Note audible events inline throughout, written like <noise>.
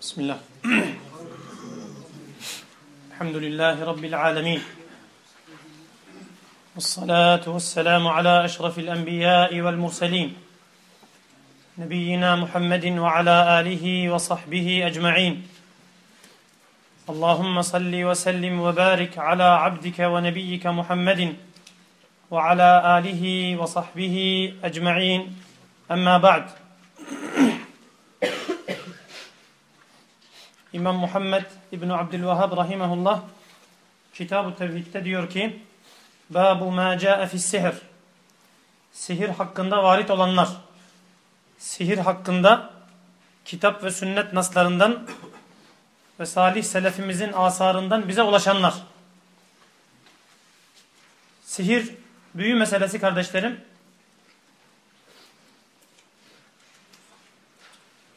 بسم الله. <clears throat> الحمد لله رب العالمين. والصلاة والسلام على أشرف الأنبياء والمرسلين. نبينا محمد وعلى آله وصحبه أجمعين. اللهم صل وسلم وبارك على عبدك ونبيك محمد وعلى آله وصحبه أجمعين. أما بعد. <clears throat> İmam Muhammed İbni Abdülvahhab Rahimahullah Kitab-ı Tevhid'de diyor ki Babu ma ca'e fi's-sihr Sihir hakkında varit olanlar Sihir hakkında kitap ve sünnet naslarından ve salih selefimizin asarından bize ulaşanlar. Sihir büyü meselesi kardeşlerim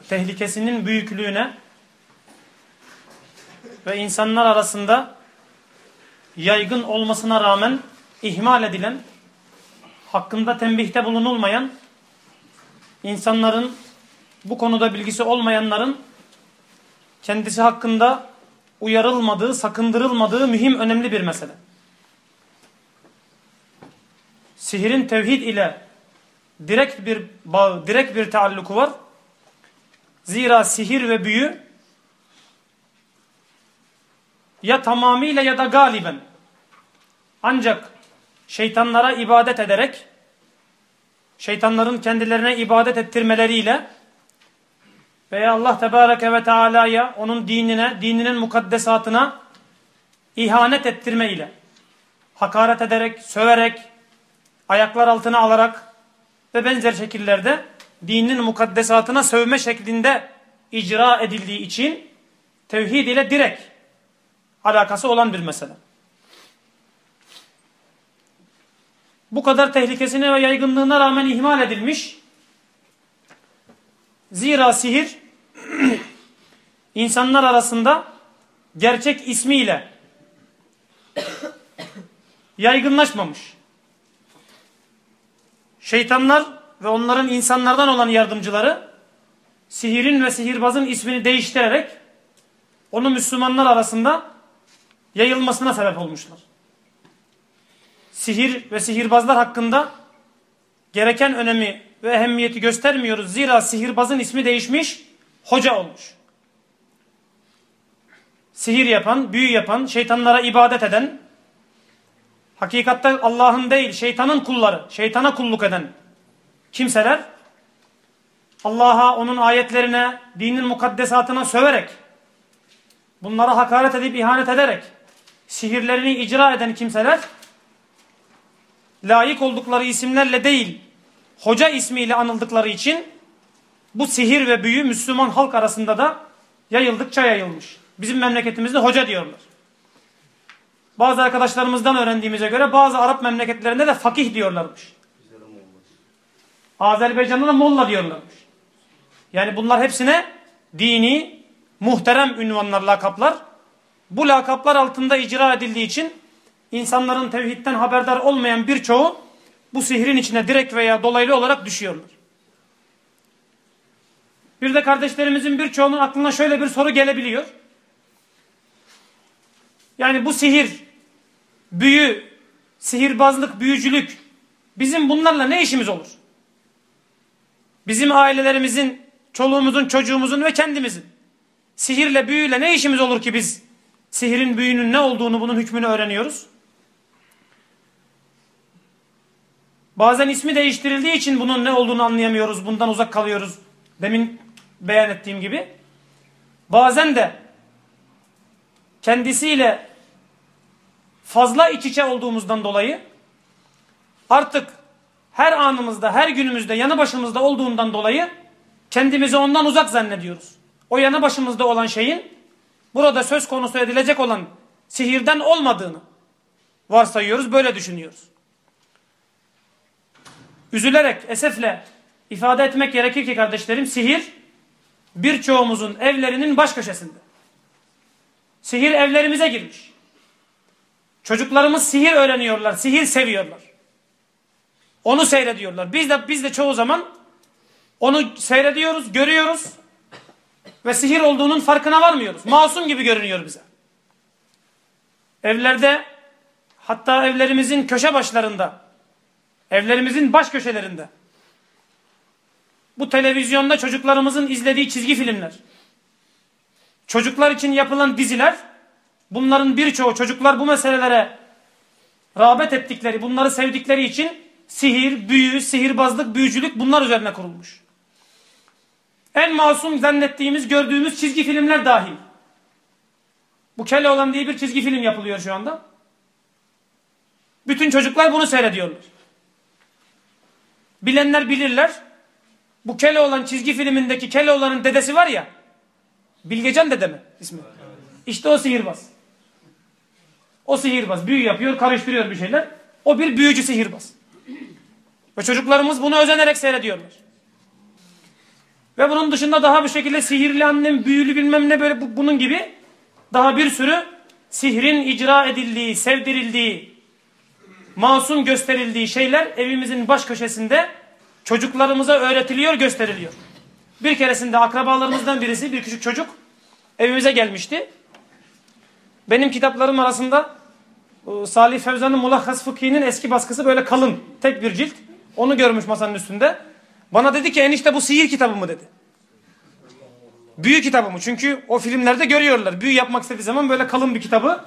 tehlikesinin büyüklüğüne ve insanlar arasında yaygın olmasına rağmen ihmal edilen, hakkında tembihte bulunulmayan, insanların bu konuda bilgisi olmayanların kendisi hakkında uyarılmadığı, sakındırılmadığı mühim önemli bir mesele. Sihirin tevhid ile direkt bir bağ, direkt bir taalluku var. Zira sihir ve büyü ya tamamıyla ya da galiben. Ancak şeytanlara ibadet ederek şeytanların kendilerine ibadet ettirmeleriyle veya Allah Tebareke ve Teala'ya onun dinine, dininin mukaddesatına ihanet ettirmeyle hakaret ederek, söverek, ayaklar altına alarak ve benzer şekillerde dinin mukaddesatına sövme şeklinde icra edildiği için tevhid ile direkt alakası olan bir mesele. Bu kadar tehlikesine ve yaygınlığına rağmen ihmal edilmiş. Zira sihir <clears throat> insanlar arasında gerçek ismiyle <clears throat> yaygınlaşmamış. Şeytanlar ve onların insanlardan olan yardımcıları sihirin ve sihirbazın ismini değiştirerek onu Müslümanlar arasında yayılmasına sebep olmuşlar. Sihir ve sihirbazlar hakkında gereken önemi ve ehemmiyeti göstermiyoruz. Zira sihirbazın ismi değişmiş, hoca olmuş. Sihir yapan, büyü yapan, şeytanlara ibadet eden, hakikatte Allah'ın değil, şeytanın kulları, şeytana kulluk eden kimseler, Allah'a, onun ayetlerine, dinin mukaddesatına söverek, bunlara hakaret edip ihanet ederek, sihirlerini icra eden kimseler layık oldukları isimlerle değil hoca ismiyle anıldıkları için bu sihir ve büyü Müslüman halk arasında da yayıldıkça yayılmış. Bizim memleketimizde hoca diyorlar. Bazı arkadaşlarımızdan öğrendiğimize göre bazı Arap memleketlerinde de fakih diyorlarmış. Azerbaycan'da da molla diyorlarmış. Yani bunlar hepsine dini, muhterem ünvanlar, lakaplar bu lakaplar altında icra edildiği için insanların tevhidden haberdar olmayan birçoğu bu sihrin içine direkt veya dolaylı olarak düşüyorlar. Bir de kardeşlerimizin birçoğunun aklına şöyle bir soru gelebiliyor. Yani bu sihir, büyü, sihirbazlık, büyücülük bizim bunlarla ne işimiz olur? Bizim ailelerimizin, çoluğumuzun, çocuğumuzun ve kendimizin sihirle, büyüyle ne işimiz olur ki biz sihirin büyünün ne olduğunu bunun hükmünü öğreniyoruz. Bazen ismi değiştirildiği için bunun ne olduğunu anlayamıyoruz. Bundan uzak kalıyoruz. Demin beyan ettiğim gibi. Bazen de kendisiyle fazla iç içe olduğumuzdan dolayı artık her anımızda, her günümüzde, yanı başımızda olduğundan dolayı kendimizi ondan uzak zannediyoruz. O yanı başımızda olan şeyin burada söz konusu edilecek olan sihirden olmadığını varsayıyoruz, böyle düşünüyoruz. Üzülerek, esefle ifade etmek gerekir ki kardeşlerim, sihir birçoğumuzun evlerinin baş köşesinde. Sihir evlerimize girmiş. Çocuklarımız sihir öğreniyorlar, sihir seviyorlar. Onu seyrediyorlar. Biz de biz de çoğu zaman onu seyrediyoruz, görüyoruz. Ve sihir olduğunun farkına varmıyoruz. Masum gibi görünüyor bize. Evlerde hatta evlerimizin köşe başlarında evlerimizin baş köşelerinde bu televizyonda çocuklarımızın izlediği çizgi filmler çocuklar için yapılan diziler bunların birçoğu çocuklar bu meselelere rağbet ettikleri, bunları sevdikleri için sihir, büyü, sihirbazlık, büyücülük bunlar üzerine kurulmuş. En masum zannettiğimiz, gördüğümüz çizgi filmler dahil. Bu Keloğlan diye bir çizgi film yapılıyor şu anda. Bütün çocuklar bunu seyrediyorlar. Bilenler bilirler. Bu Keloğlan çizgi filmindeki Keloğlan'ın dedesi var ya. Bilgecan dede mi ismi? İşte o sihirbaz. O sihirbaz. Büyü yapıyor, karıştırıyor bir şeyler. O bir büyücü sihirbaz. Ve çocuklarımız bunu özenerek seyrediyorlar. Ve bunun dışında daha bir şekilde sihirli annem, büyülü bilmem ne böyle bunun gibi daha bir sürü sihrin icra edildiği, sevdirildiği, masum gösterildiği şeyler evimizin baş köşesinde çocuklarımıza öğretiliyor, gösteriliyor. Bir keresinde akrabalarımızdan birisi, bir küçük çocuk evimize gelmişti. Benim kitaplarım arasında e, Salih Fevzan'ın Mulahhas Fıkhi'nin eski baskısı böyle kalın, tek bir cilt. Onu görmüş masanın üstünde. Bana dedi ki enişte bu sihir kitabı mı dedi. Büyü kitabı mı? Çünkü o filmlerde görüyorlar. Büyü yapmak istediği zaman böyle kalın bir kitabı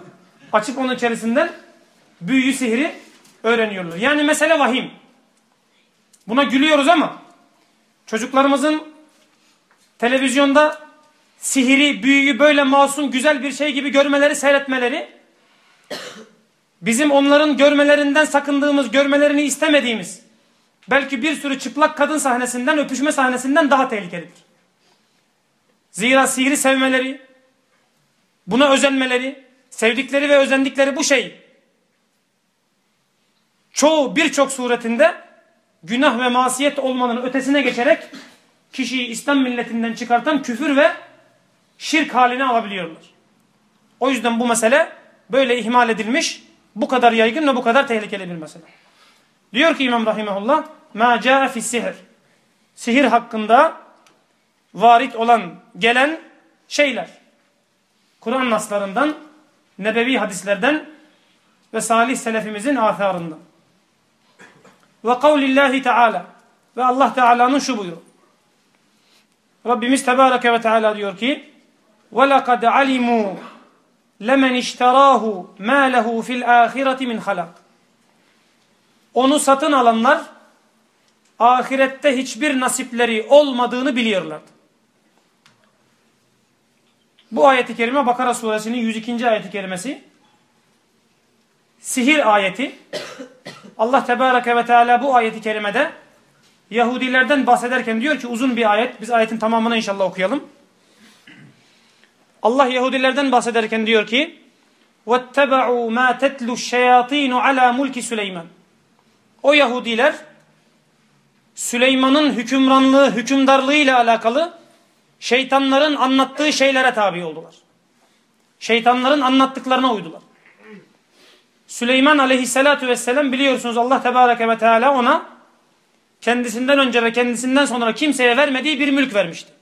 açıp onun içerisinden büyüyü, sihri öğreniyorlar. Yani mesele vahim. Buna gülüyoruz ama çocuklarımızın televizyonda sihiri, büyüyü böyle masum, güzel bir şey gibi görmeleri, seyretmeleri bizim onların görmelerinden sakındığımız, görmelerini istemediğimiz belki bir sürü çıplak kadın sahnesinden, öpüşme sahnesinden daha tehlikelidir. Zira sihri sevmeleri, buna özenmeleri, sevdikleri ve özendikleri bu şey çoğu birçok suretinde günah ve masiyet olmanın ötesine geçerek kişiyi İslam milletinden çıkartan küfür ve şirk haline alabiliyorlar. O yüzden bu mesele böyle ihmal edilmiş, bu kadar yaygın ve bu kadar tehlikeli bir mesele. Diyor ki İmam Rahimahullah, ma ca'e sihir. Sihir hakkında varit olan, gelen şeyler. Kur'an naslarından, nebevi hadislerden ve salih selefimizin atharından. Ve kavlillahi teala ve Allah Teala'nın şu buyruğu. Rabbimiz Tebareke ve Teala diyor ki وَلَقَدْ عَلِمُوا لَمَنْ اِشْتَرَاهُ مَا لَهُ فِي الْآخِرَةِ مِنْ خَلَقٍ Onu satın alanlar ahirette hiçbir nasipleri olmadığını biliyorlardı. Bu ayeti kerime Bakara suresinin 102. ayeti kerimesi sihir ayeti Allah Tebareke ve Teala bu ayeti kerimede Yahudilerden bahsederken diyor ki uzun bir ayet. Biz ayetin tamamını inşallah okuyalım. Allah Yahudilerden bahsederken diyor ki وَاتَّبَعُوا مَا تَتْلُ الشَّيَاطِينُ عَلَى مُلْكِ Süleyman. O Yahudiler Süleyman'ın hükümranlığı, hükümdarlığı ile alakalı şeytanların anlattığı şeylere tabi oldular. Şeytanların anlattıklarına uydular. Süleyman aleyhissalatu vesselam biliyorsunuz Allah tebareke ve teala ona kendisinden önce ve kendisinden sonra kimseye vermediği bir mülk vermişti.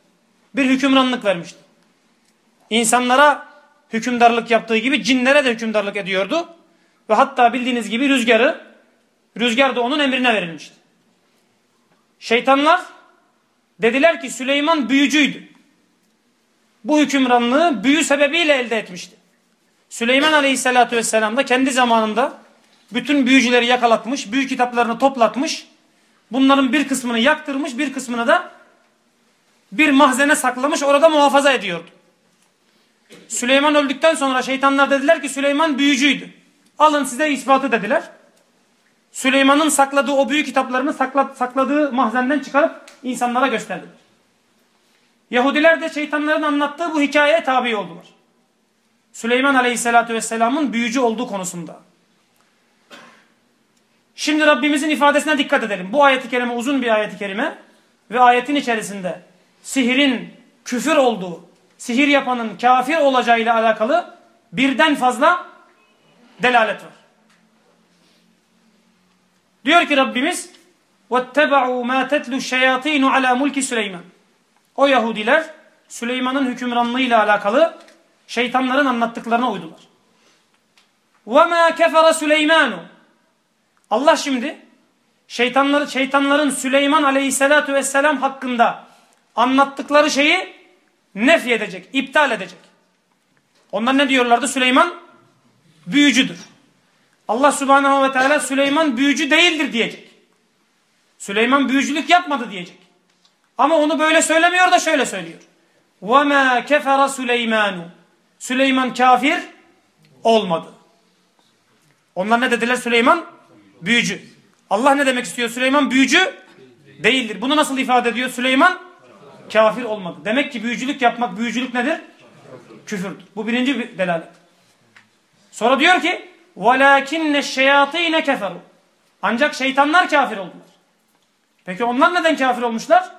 Bir hükümranlık vermişti. İnsanlara hükümdarlık yaptığı gibi cinlere de hükümdarlık ediyordu. Ve hatta bildiğiniz gibi rüzgarı, rüzgar da onun emrine verilmişti. Şeytanlar dediler ki Süleyman büyücüydü. Bu hükümranlığı büyü sebebiyle elde etmişti. Süleyman Aleyhisselatü Vesselam da kendi zamanında bütün büyücüleri yakalatmış, büyü kitaplarını toplatmış, bunların bir kısmını yaktırmış, bir kısmını da bir mahzene saklamış, orada muhafaza ediyordu. Süleyman öldükten sonra şeytanlar dediler ki Süleyman büyücüydü. Alın size ispatı dediler. Süleyman'ın sakladığı o büyük kitaplarını sakladığı mahzenden çıkarıp insanlara gösterdiler. Yahudiler de şeytanların anlattığı bu hikayeye tabi oldular. Süleyman Aleyhisselatü Vesselam'ın büyücü olduğu konusunda. Şimdi Rabbimizin ifadesine dikkat edelim. Bu ayeti kerime uzun bir ayeti kerime ve ayetin içerisinde sihirin küfür olduğu, sihir yapanın kafir olacağıyla alakalı birden fazla delalet var. Diyor ki Rabbimiz وَاتَّبَعُوا مَا تَتْلُ الشَّيَاطِينُ عَلَى مُلْكِ Süleyman. O Yahudiler Süleyman'ın hükümranlığıyla alakalı şeytanların anlattıklarına uydular. وَمَا كَفَرَ Süleymanu Allah şimdi şeytanları, şeytanların Süleyman aleyhissalatu vesselam hakkında anlattıkları şeyi nef edecek, iptal edecek. Onlar ne diyorlardı? Süleyman büyücüdür. Allah subhanahu ve teala Süleyman büyücü değildir diyecek. Süleyman büyücülük yapmadı diyecek. Ama onu böyle söylemiyor da şöyle söylüyor. وَمَا كَفَرَ Süleymanu Süleyman kafir olmadı. Onlar ne dediler? Süleyman büyücü. Allah ne demek istiyor? Süleyman büyücü değildir. Bunu nasıl ifade ediyor? Süleyman kafir olmadı. Demek ki büyücülük yapmak, büyücülük nedir? Küfürdür. Bu birinci bir delalet. Sonra diyor ki وَلَاكِنَّ الشَّيَاطِينَ كَفَرُوا Ancak şeytanlar kafir oldular. Peki onlar neden kafir olmuşlar?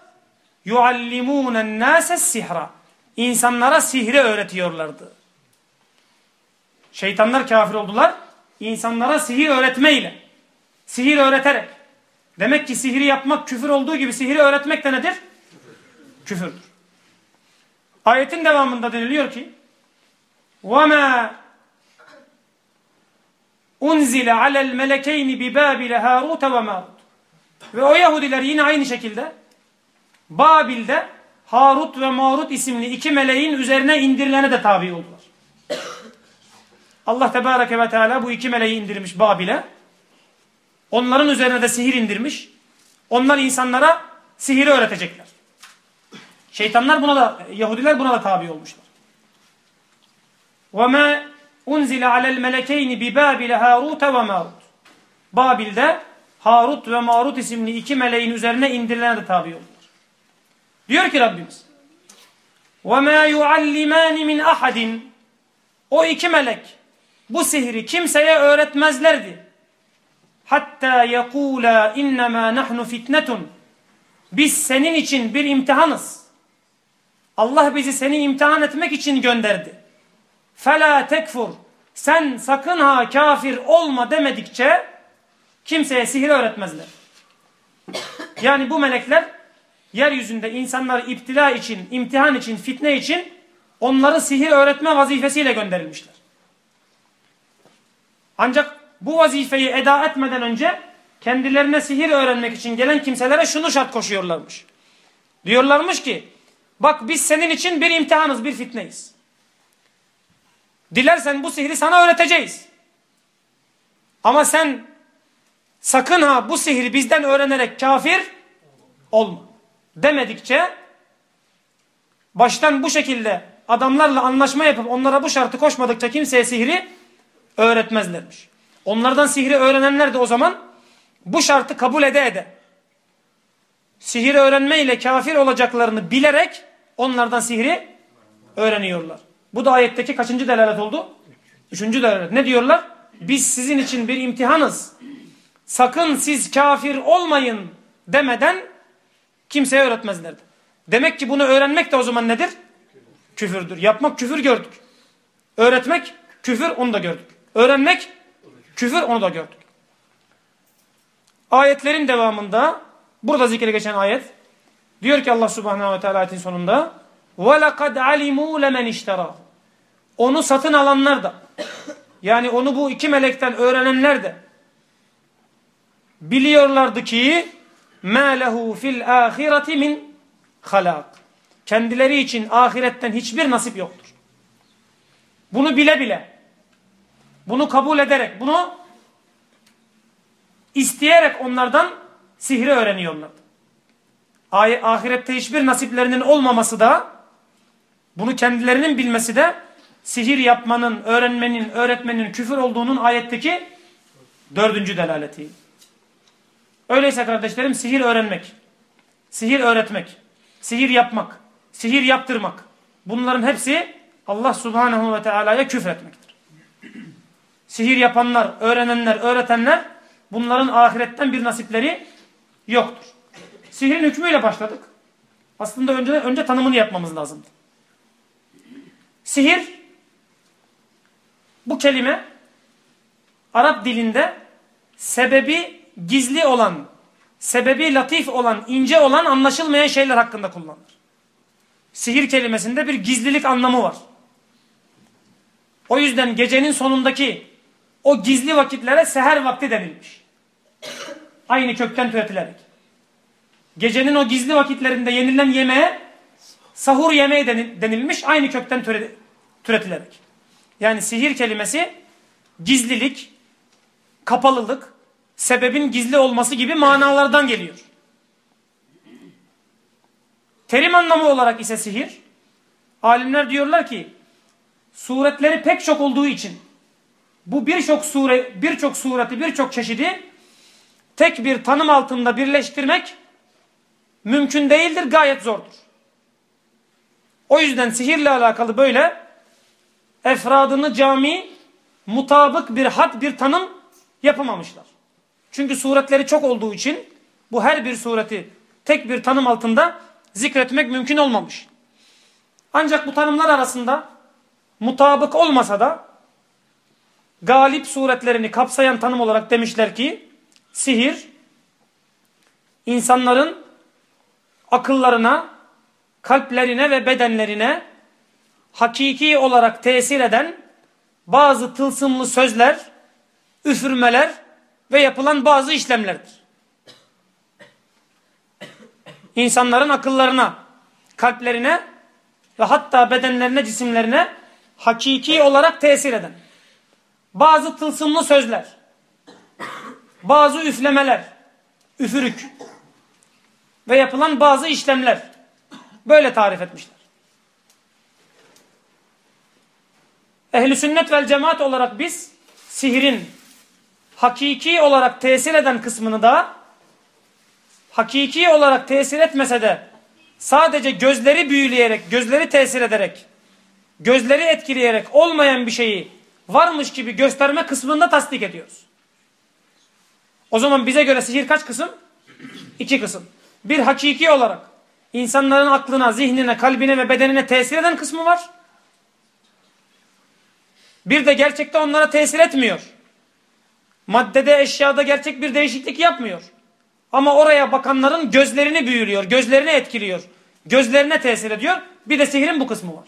يُعَلِّمُونَ النَّاسَ السِّحْرَ İnsanlara sihri öğretiyorlardı. Şeytanlar kafir oldular. İnsanlara sihir öğretmeyle. Sihir öğreterek. Demek ki sihri yapmak küfür olduğu gibi sihri öğretmek de nedir? Küfürdür. Ayetin devamında deniliyor ki وَمَا unzile alel melekeyni bi Babil'e Harut ve Marut. Ve o Yahudiler yine aynı şekilde Babil'de Harut ve Marut isimli iki meleğin üzerine indirilene de tabi oldular. Allah Tebareke ve Teala bu iki meleği indirmiş Babil'e. Onların üzerine de sihir indirmiş. Onlar insanlara sihiri öğretecekler. Şeytanlar buna da, Yahudiler buna da tabi olmuşlar. وَمَا unzile alel melekeyni bi Babil'e Harut ve Marut. Babil'de Harut ve Marut isimli iki meleğin üzerine indirilene de tabi oldular. Diyor ki Rabbimiz وَمَا يُعَلِّمَانِ مِنْ أَحَدٍ O iki melek bu sihri kimseye öğretmezlerdi. Hatta yekula innema nahnu fitnetun. Biz senin için bir imtihanız. Allah bizi seni imtihan etmek için gönderdi. Fela tekfur. Sen sakın ha kafir olma demedikçe kimseye sihir öğretmezler. Yani bu melekler yeryüzünde insanları iptila için, imtihan için, fitne için onları sihir öğretme vazifesiyle gönderilmişler. Ancak bu vazifeyi eda etmeden önce kendilerine sihir öğrenmek için gelen kimselere şunu şart koşuyorlarmış. Diyorlarmış ki bak biz senin için bir imtihanız, bir fitneyiz. Dilersen bu sihri sana öğreteceğiz. Ama sen sakın ha bu sihri bizden öğrenerek kafir olma. Demedikçe baştan bu şekilde adamlarla anlaşma yapıp onlara bu şartı koşmadıkça kimseye sihri öğretmezlermiş. Onlardan sihri öğrenenler de o zaman bu şartı kabul ede ede sihir öğrenmeyle kafir olacaklarını bilerek onlardan sihri öğreniyorlar. Bu da ayetteki kaçıncı delalet oldu? Üçüncü delalet. Ne diyorlar? Biz sizin için bir imtihanız. Sakın siz kafir olmayın demeden kimseye öğretmezlerdi. Demek ki bunu öğrenmek de o zaman nedir? Küfürdür. Yapmak küfür gördük. Öğretmek küfür onu da gördük. Öğrenmek küfür onu da gördük. Ayetlerin devamında burada zikre geçen ayet diyor ki Allah subhanahu ve teala ayetin sonunda وَلَقَدْ عَلِمُوا لَمَنْ اِشْتَرَى Onu satın alanlar da yani onu bu iki melekten öğrenenler de biliyorlardı ki مَا لَهُ فِي الْآخِرَةِ مِنْ خَلَاقٍ Kendileri için ahiretten hiçbir nasip yoktur. Bunu bile bile bunu kabul ederek, bunu isteyerek onlardan sihri öğreniyorlardı. Ahirette hiçbir nasiplerinin olmaması da, bunu kendilerinin bilmesi de sihir yapmanın, öğrenmenin, öğretmenin küfür olduğunun ayetteki dördüncü delaleti. Öyleyse kardeşlerim sihir öğrenmek, sihir öğretmek, sihir yapmak, sihir yaptırmak bunların hepsi Allah subhanehu ve teala'ya küfretmektir sihir yapanlar, öğrenenler, öğretenler bunların ahiretten bir nasipleri yoktur. Sihirin hükmüyle başladık. Aslında önce, önce tanımını yapmamız lazımdı. Sihir bu kelime Arap dilinde sebebi gizli olan, sebebi latif olan, ince olan anlaşılmayan şeyler hakkında kullanılır. Sihir kelimesinde bir gizlilik anlamı var. O yüzden gecenin sonundaki o gizli vakitlere seher vakti denilmiş. Aynı kökten türetilerek. Gecenin o gizli vakitlerinde yenilen yemeğe sahur yemeği denilmiş. Aynı kökten türetilerek. Yani sihir kelimesi gizlilik, kapalılık, sebebin gizli olması gibi manalardan geliyor. Terim anlamı olarak ise sihir, alimler diyorlar ki, suretleri pek çok olduğu için, bu birçok sure, birçok sureti, birçok çeşidi tek bir tanım altında birleştirmek mümkün değildir, gayet zordur. O yüzden sihirle alakalı böyle efradını cami, mutabık bir had, bir tanım yapamamışlar. Çünkü suretleri çok olduğu için bu her bir sureti tek bir tanım altında zikretmek mümkün olmamış. Ancak bu tanımlar arasında mutabık olmasa da galip suretlerini kapsayan tanım olarak demişler ki sihir insanların akıllarına, kalplerine ve bedenlerine hakiki olarak tesir eden bazı tılsımlı sözler, üfürmeler ve yapılan bazı işlemlerdir. İnsanların akıllarına, kalplerine ve hatta bedenlerine, cisimlerine hakiki olarak tesir eden bazı tılsımlı sözler, bazı üflemeler, üfürük ve yapılan bazı işlemler böyle tarif etmişler. Ehli sünnet vel cemaat olarak biz sihirin hakiki olarak tesir eden kısmını da hakiki olarak tesir etmese de sadece gözleri büyüleyerek, gözleri tesir ederek, gözleri etkileyerek olmayan bir şeyi varmış gibi gösterme kısmında tasdik ediyoruz. O zaman bize göre sihir kaç kısım? İki kısım. Bir hakiki olarak insanların aklına, zihnine, kalbine ve bedenine tesir eden kısmı var. Bir de gerçekte onlara tesir etmiyor. Maddede, eşyada gerçek bir değişiklik yapmıyor. Ama oraya bakanların gözlerini büyülüyor, gözlerini etkiliyor, gözlerine tesir ediyor. Bir de sihirin bu kısmı var.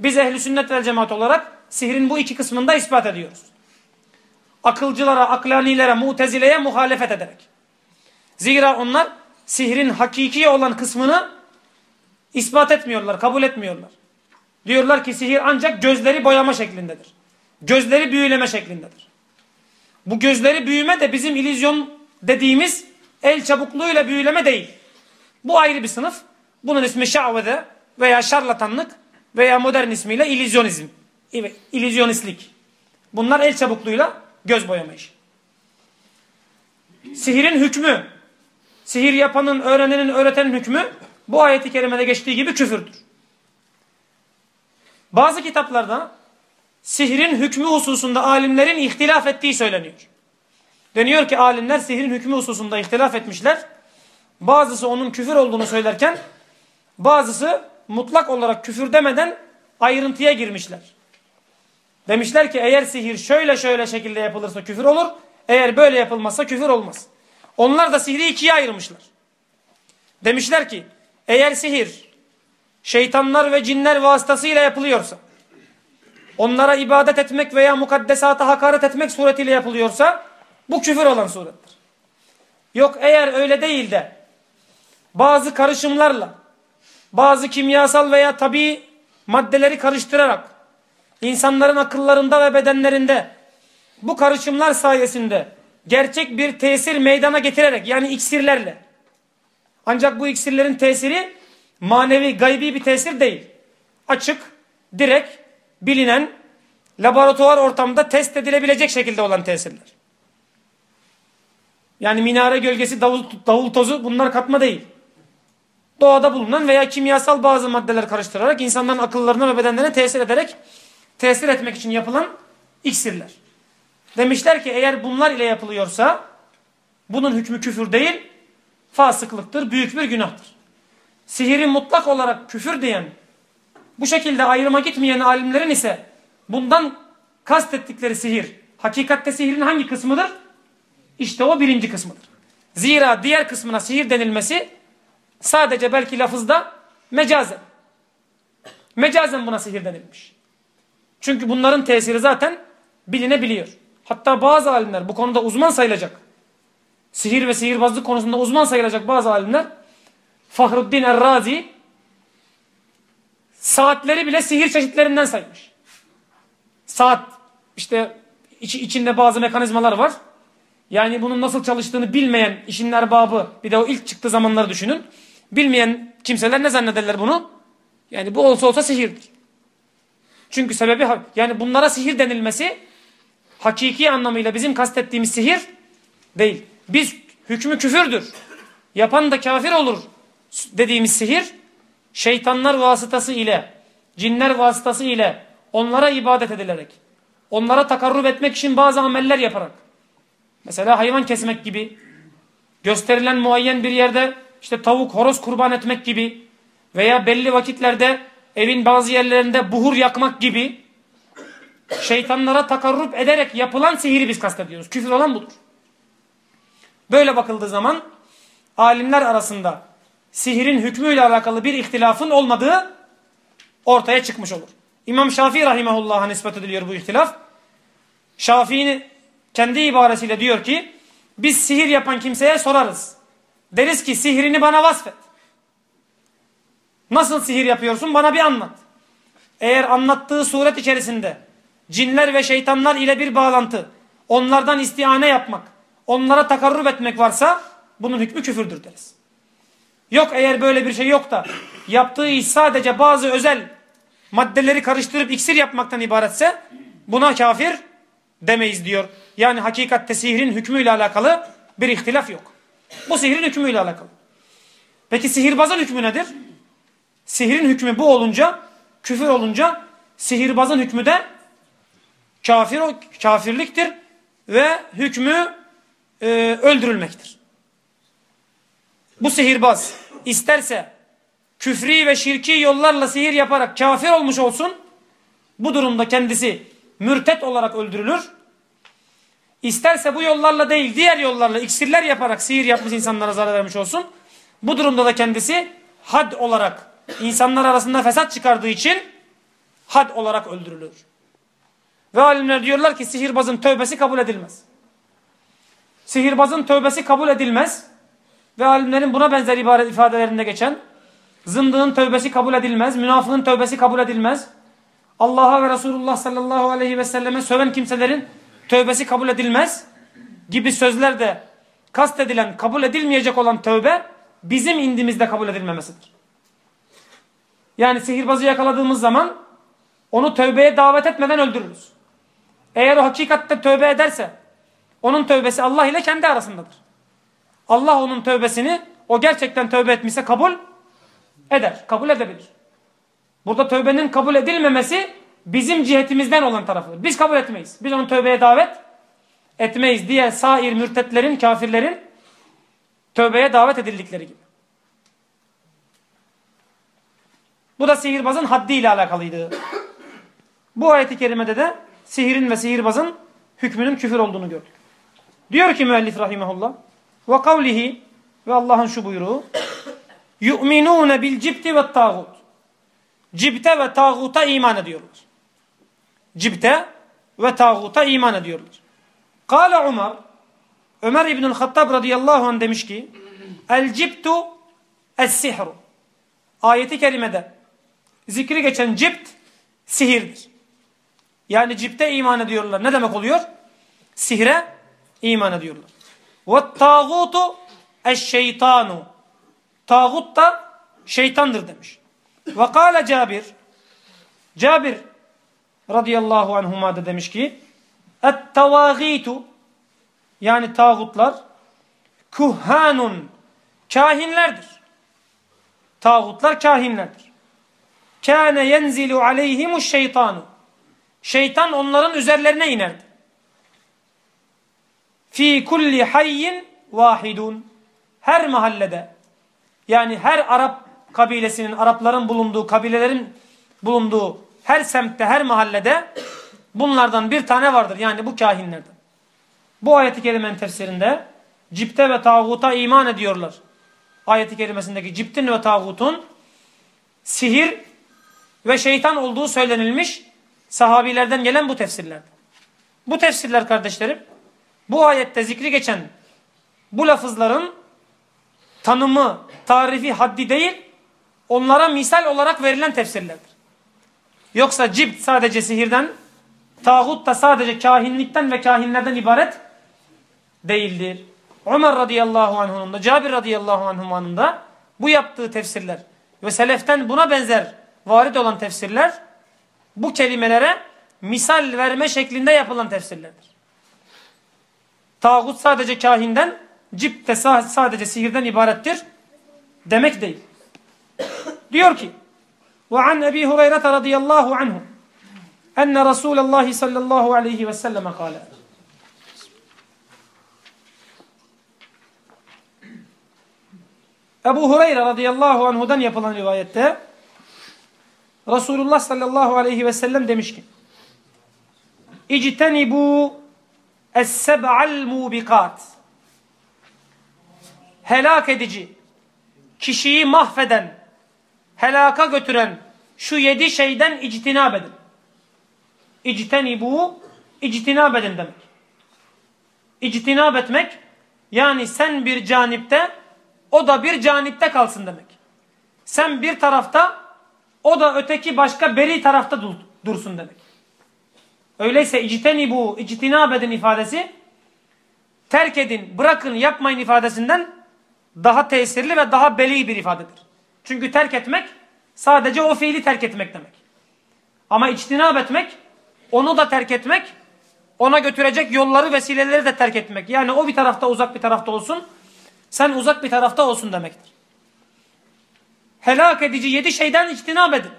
Biz ehli sünnet vel cemaat olarak sihrin bu iki kısmında ispat ediyoruz. Akılcılara, aklanilere, mutezileye muhalefet ederek. Zira onlar sihrin hakiki olan kısmını ispat etmiyorlar, kabul etmiyorlar. Diyorlar ki sihir ancak gözleri boyama şeklindedir. Gözleri büyüleme şeklindedir. Bu gözleri büyüme de bizim ilizyon dediğimiz el çabukluğuyla büyüleme değil. Bu ayrı bir sınıf. Bunun ismi şahvede veya şarlatanlık veya modern ismiyle ilizyonizm. İlizyonistlik. Bunlar el çabukluğuyla göz boyama işi. Sihirin hükmü, sihir yapanın, öğrenenin, öğretenin hükmü bu ayeti kerimede geçtiği gibi küfürdür. Bazı kitaplarda sihrin hükmü hususunda alimlerin ihtilaf ettiği söyleniyor. Deniyor ki alimler sihrin hükmü hususunda ihtilaf etmişler. Bazısı onun küfür olduğunu söylerken bazısı mutlak olarak küfür demeden ayrıntıya girmişler. Demişler ki eğer sihir şöyle şöyle şekilde yapılırsa küfür olur. Eğer böyle yapılmazsa küfür olmaz. Onlar da sihri ikiye ayırmışlar. Demişler ki eğer sihir şeytanlar ve cinler vasıtasıyla yapılıyorsa, onlara ibadet etmek veya mukaddesata hakaret etmek suretiyle yapılıyorsa, bu küfür olan surettir. Yok eğer öyle değil de, bazı karışımlarla, bazı kimyasal veya tabi maddeleri karıştırarak, insanların akıllarında ve bedenlerinde, bu karışımlar sayesinde, gerçek bir tesir meydana getirerek, yani iksirlerle, ancak bu iksirlerin tesiri, manevi, gaybi bir tesir değil. Açık, direkt, bilinen, laboratuvar ortamında test edilebilecek şekilde olan tesirler. Yani minare gölgesi, davul, davul tozu bunlar katma değil. Doğada bulunan veya kimyasal bazı maddeler karıştırarak insanların akıllarına ve bedenlerine tesir ederek tesir etmek için yapılan iksirler. Demişler ki eğer bunlar ile yapılıyorsa bunun hükmü küfür değil, fasıklıktır, büyük bir günahtır sihiri mutlak olarak küfür diyen, bu şekilde ayrıma gitmeyen alimlerin ise bundan kastettikleri sihir, hakikatte sihirin hangi kısmıdır? İşte o birinci kısmıdır. Zira diğer kısmına sihir denilmesi sadece belki lafızda mecazen. Mecazen buna sihir denilmiş. Çünkü bunların tesiri zaten bilinebiliyor. Hatta bazı alimler bu konuda uzman sayılacak. Sihir ve sihirbazlık konusunda uzman sayılacak bazı alimler Fahruddin Errazi saatleri bile sihir çeşitlerinden saymış. Saat işte içi, içinde bazı mekanizmalar var. Yani bunun nasıl çalıştığını bilmeyen işin erbabı bir de o ilk çıktığı zamanları düşünün. Bilmeyen kimseler ne zannederler bunu? Yani bu olsa olsa sihirdir. Çünkü sebebi yani bunlara sihir denilmesi hakiki anlamıyla bizim kastettiğimiz sihir değil. Biz hükmü küfürdür. Yapan da kafir olur dediğimiz sihir şeytanlar vasıtası ile cinler vasıtası ile onlara ibadet edilerek onlara takarrub etmek için bazı ameller yaparak mesela hayvan kesmek gibi gösterilen muayyen bir yerde işte tavuk horoz kurban etmek gibi veya belli vakitlerde evin bazı yerlerinde buhur yakmak gibi şeytanlara takarrup ederek yapılan sihiri biz kastediyoruz. Küfür olan budur. Böyle bakıldığı zaman alimler arasında sihirin hükmüyle alakalı bir ihtilafın olmadığı ortaya çıkmış olur. İmam Şafii rahimahullah'a nispet ediliyor bu ihtilaf. Şafii'nin kendi ibaresiyle diyor ki biz sihir yapan kimseye sorarız. Deriz ki sihrini bana vasfet. Nasıl sihir yapıyorsun bana bir anlat. Eğer anlattığı suret içerisinde cinler ve şeytanlar ile bir bağlantı, onlardan istihane yapmak, onlara takarrub etmek varsa bunun hükmü küfürdür deriz. Yok eğer böyle bir şey yok da yaptığı iş sadece bazı özel maddeleri karıştırıp iksir yapmaktan ibaretse buna kafir demeyiz diyor. Yani hakikatte sihrin hükmüyle alakalı bir ihtilaf yok. Bu sihrin hükmüyle alakalı. Peki sihirbazın hükmü nedir? Sihrin hükmü bu olunca, küfür olunca sihirbazın hükmü de kafir, kafirliktir ve hükmü e, öldürülmektir. Bu sihirbaz isterse küfri ve şirki yollarla sihir yaparak kafir olmuş olsun, bu durumda kendisi mürtet olarak öldürülür. İsterse bu yollarla değil diğer yollarla iksirler yaparak sihir yapmış insanlara zarar vermiş olsun. Bu durumda da kendisi had olarak insanlar arasında fesat çıkardığı için had olarak öldürülür. Ve alimler diyorlar ki sihirbazın tövbesi kabul edilmez. Sihirbazın tövbesi kabul edilmez. Ve alimlerin buna benzer ibaret ifadelerinde geçen zındığın tövbesi kabul edilmez. Münafığın tövbesi kabul edilmez. Allah'a ve Resulullah sallallahu aleyhi ve selleme söven kimselerin tövbesi kabul edilmez gibi sözler de kastedilen kabul edilmeyecek olan tövbe bizim indimizde kabul edilmemesidir. Yani sihirbazı yakaladığımız zaman onu tövbeye davet etmeden öldürürüz. Eğer o hakikatte tövbe ederse onun tövbesi Allah ile kendi arasındadır. Allah onun tövbesini o gerçekten tövbe etmişse kabul eder. Kabul edebilir. Burada tövbenin kabul edilmemesi bizim cihetimizden olan tarafıdır. Biz kabul etmeyiz. Biz onu tövbeye davet etmeyiz diye sair mürtetlerin, kafirlerin tövbeye davet edildikleri gibi. Bu da sihirbazın haddiyle alakalıydı. Bu ayeti kerimede de sihirin ve sihirbazın hükmünün küfür olduğunu gördük. Diyor ki müellif rahimahullah ve kavlihi ve Allah'ın şu buyruğu yu'minune bil cibti ve tağut cibte ve tağuta iman ediyorlar. Cibte ve tağuta iman ediyorlar. Kale Umar Ömer İbnül Hattab radıyallahu anh demiş ki El cibtu es sihru ayeti kerimede zikri geçen cipt sihirdir. Yani cipte iman ediyorlar. Ne demek oluyor? Sihre iman ediyorlar. Ve tağutu eşşeytanu. Tağut da şeytandır demiş. Ve kâle Cabir. Cabir radıyallahu anhuma da demiş ki Et-tavâgîtu yani tağutlar kuhanun kahinlerdir. Tağutlar kahinlerdir. Kâne yenzilu aleyhimuş şeytanu. Şeytan onların üzerlerine inerdi. Fi kulli hayyin vahidun. Her mahallede yani her Arap kabilesinin, Arapların bulunduğu, kabilelerin bulunduğu her semtte, her mahallede bunlardan bir tane vardır. Yani bu kahinlerden. Bu ayeti kerimenin tefsirinde cipte ve tağuta iman ediyorlar. Ayeti kerimesindeki ciptin ve tağutun sihir ve şeytan olduğu söylenilmiş sahabilerden gelen bu tefsirler. Bu tefsirler kardeşlerim bu ayette zikri geçen bu lafızların tanımı, tarifi, haddi değil onlara misal olarak verilen tefsirlerdir. Yoksa cibt sadece sihirden, tağut da sadece kahinlikten ve kahinlerden ibaret değildir. Ömer radıyallahu anh'ın da Cabir radıyallahu anh'ın da bu yaptığı tefsirler ve seleften buna benzer varit olan tefsirler bu kelimelere misal verme şeklinde yapılan tefsirlerdir. Tağut sadece kahinden, cip de sadece sihirden ibarettir demek değil. Diyor ki وعن أبي هريرة رضي الله عنه أن رسول الله صلى الله عليه وسلم قال Ebu Hureyre radıyallahu anhudan yapılan rivayette Resulullah sallallahu aleyhi ve sellem demiş ki İctenibu es-seb'al mubikat helak edici kişiyi mahveden helaka götüren şu yedi şeyden ictinab edin. İctenibu ictinab edin demek. İctinab etmek yani sen bir canipte o da bir canipte kalsın demek. Sen bir tarafta o da öteki başka beri tarafta dur, dursun demek. Öyleyse icteni bu ictinab edin ifadesi terk edin, bırakın, yapmayın ifadesinden daha tesirli ve daha beli bir ifadedir. Çünkü terk etmek sadece o fiili terk etmek demek. Ama içtinab etmek onu da terk etmek ona götürecek yolları vesileleri de terk etmek. Yani o bir tarafta uzak bir tarafta olsun sen uzak bir tarafta olsun demektir. Helak edici yedi şeyden içtinab edin.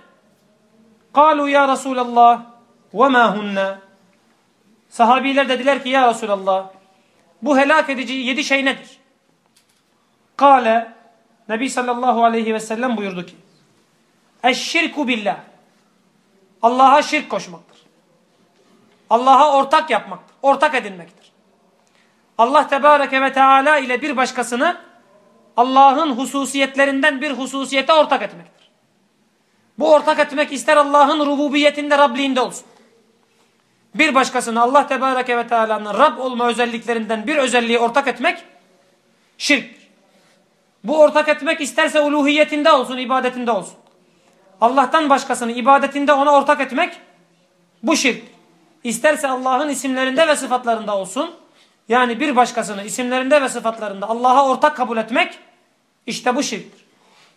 Kalu ya Resulallah ma hunna. Sahabiler dediler ki ya Resulallah bu helak edici yedi şey nedir? Kale Nebi sallallahu aleyhi ve sellem buyurdu ki Eşşirku billah Allah'a şirk koşmaktır. Allah'a ortak yapmaktır. Ortak edinmektir. Allah Tebareke ve Teala ile bir başkasını Allah'ın hususiyetlerinden bir hususiyete ortak etmektir. Bu ortak etmek ister Allah'ın rububiyetinde, Rabliğinde olsun. Bir başkasını Allah Tebareke ve Teala'nın Rab olma özelliklerinden bir özelliği ortak etmek şirktir. Bu ortak etmek isterse uluhiyetinde olsun, ibadetinde olsun. Allah'tan başkasını ibadetinde ona ortak etmek bu şirk. İsterse Allah'ın isimlerinde ve sıfatlarında olsun yani bir başkasını isimlerinde ve sıfatlarında Allah'a ortak kabul etmek işte bu şirktir.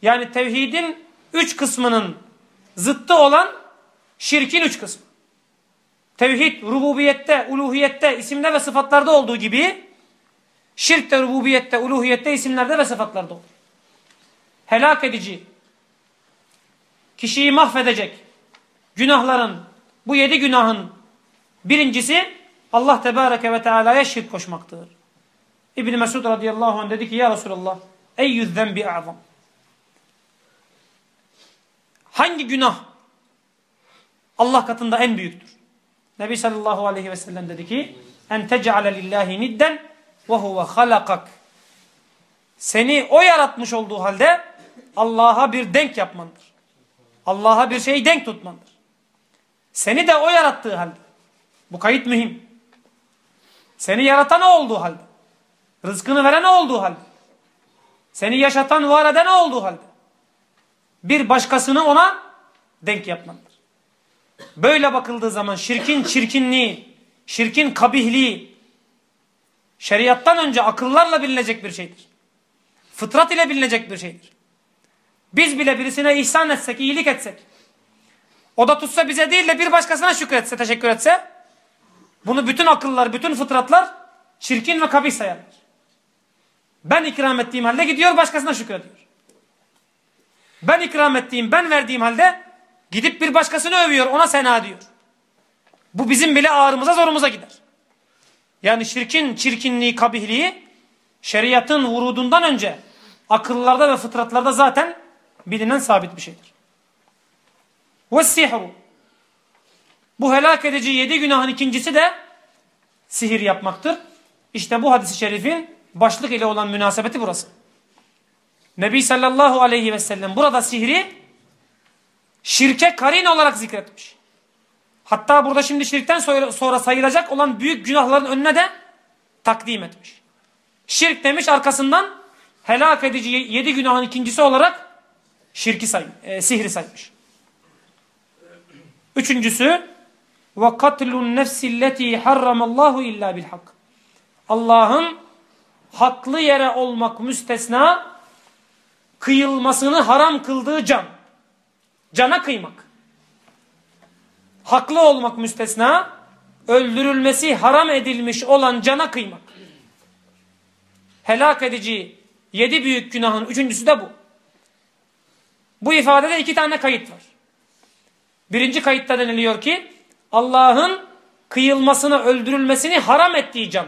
Yani tevhidin üç kısmının zıttı olan şirkin üç kısmı. Tevhid rububiyette, uluhiyette, isimde ve sıfatlarda olduğu gibi şirk de rububiyette, uluhiyette, isimlerde ve sıfatlarda olur. Helak edici, kişiyi mahvedecek günahların, bu yedi günahın birincisi Allah Tebareke ve Teala'ya şirk koşmaktır. İbni Mesud radıyallahu anh dedi ki ya Resulallah eyyüz zembi a'zam. Hangi günah Allah katında en büyüktür? Nebi sallallahu aleyhi ve sellem dedi ki en tec'ale lillahi nidden ve huve halakak. Seni o yaratmış olduğu halde Allah'a bir denk yapmandır. Allah'a bir şeyi denk tutmandır. Seni de o yarattığı halde. Bu kayıt mühim. Seni yaratan o olduğu halde. Rızkını veren o olduğu halde. Seni yaşatan, var eden o olduğu halde. Bir başkasını ona denk yapmandır. Böyle bakıldığı zaman şirkin çirkinliği, şirkin kabihliği, şeriattan önce akıllarla bilinecek bir şeydir. Fıtrat ile bilinecek bir şeydir. Biz bile birisine ihsan etsek, iyilik etsek, o da tutsa bize değil de bir başkasına şükretse, teşekkür etse, bunu bütün akıllar, bütün fıtratlar çirkin ve kabih sayarlar. Ben ikram ettiğim halde gidiyor başkasına şükrediyor. Ben ikram ettiğim, ben verdiğim halde gidip bir başkasını övüyor, ona sena diyor. Bu bizim bile ağrımıza zorumuza gider. Yani şirkin çirkinliği, kabihliği şeriatın vurudundan önce akıllarda ve fıtratlarda zaten bilinen sabit bir şeydir. Ve sihru bu helak edici yedi günahın ikincisi de sihir yapmaktır. İşte bu hadisi şerifin başlık ile olan münasebeti burası. Nebi sallallahu aleyhi ve sellem burada sihri şirke karin olarak zikretmiş. Hatta burada şimdi şirkten sonra sayılacak olan büyük günahların önüne de takdim etmiş. Şirk demiş arkasından helak edici yedi günahın ikincisi olarak şirki say, e, sihri saymış. Üçüncüsü ve katlun nefsilleti harramallahu illa bil hak. Allah'ın haklı yere olmak müstesna kıyılmasını haram kıldığı can. Cana kıymak. Haklı olmak müstesna öldürülmesi haram edilmiş olan cana kıymak. Helak edici yedi büyük günahın üçüncüsü de bu. Bu ifadede iki tane kayıt var. Birinci kayıtta deniliyor ki Allah'ın kıyılmasını, öldürülmesini haram ettiği can.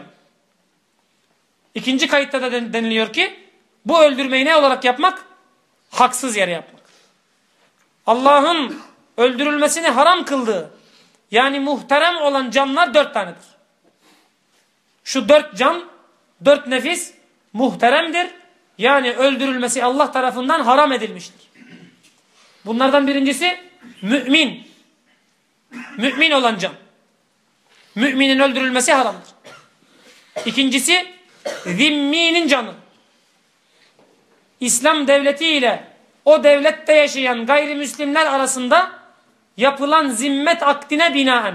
İkinci kayıtta da deniliyor ki bu öldürmeyi ne olarak yapmak? Haksız yere yapmak. Allah'ın öldürülmesini haram kıldığı yani muhterem olan canlar dört tanedir. Şu dört can, dört nefis muhteremdir. Yani öldürülmesi Allah tarafından haram edilmiştir. Bunlardan birincisi mümin. Mümin olan can. Müminin öldürülmesi haramdır. İkincisi zimminin canı. İslam devleti ile o devlette yaşayan gayrimüslimler arasında yapılan zimmet akdine binaen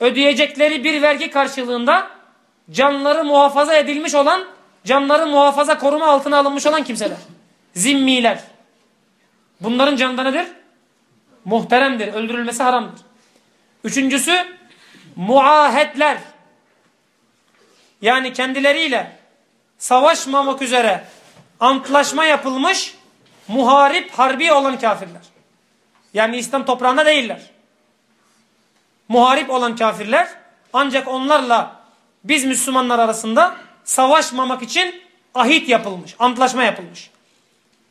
ödeyecekleri bir vergi karşılığında canları muhafaza edilmiş olan, canları muhafaza koruma altına alınmış olan kimseler. Zimmiler. Bunların canı nedir? Muhteremdir. Öldürülmesi haramdır. Üçüncüsü muahedler. Yani kendileriyle savaşmamak üzere antlaşma yapılmış muharip harbi olan kafirler. Yani İslam toprağında değiller. Muharip olan kafirler ancak onlarla biz Müslümanlar arasında savaşmamak için ahit yapılmış, antlaşma yapılmış.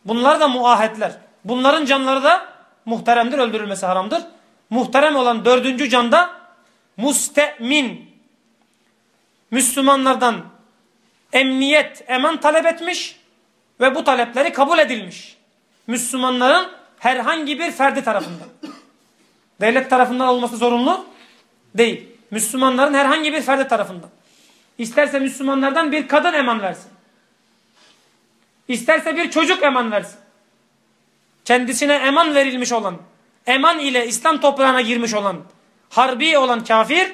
Bunlar da muahitler. Bunların canları da muhteremdir, öldürülmesi haramdır. Muhterem olan dördüncü canda mustemin. Müslümanlardan emniyet, eman talep etmiş ve bu talepleri kabul edilmiş. Müslümanların herhangi bir ferdi tarafından. Devlet tarafından olması zorunlu değil. Müslümanların herhangi bir ferdi tarafından. İsterse Müslümanlardan bir kadın eman versin. İsterse bir çocuk eman versin. Kendisine eman verilmiş olan, eman ile İslam toprağına girmiş olan, harbi olan kafir,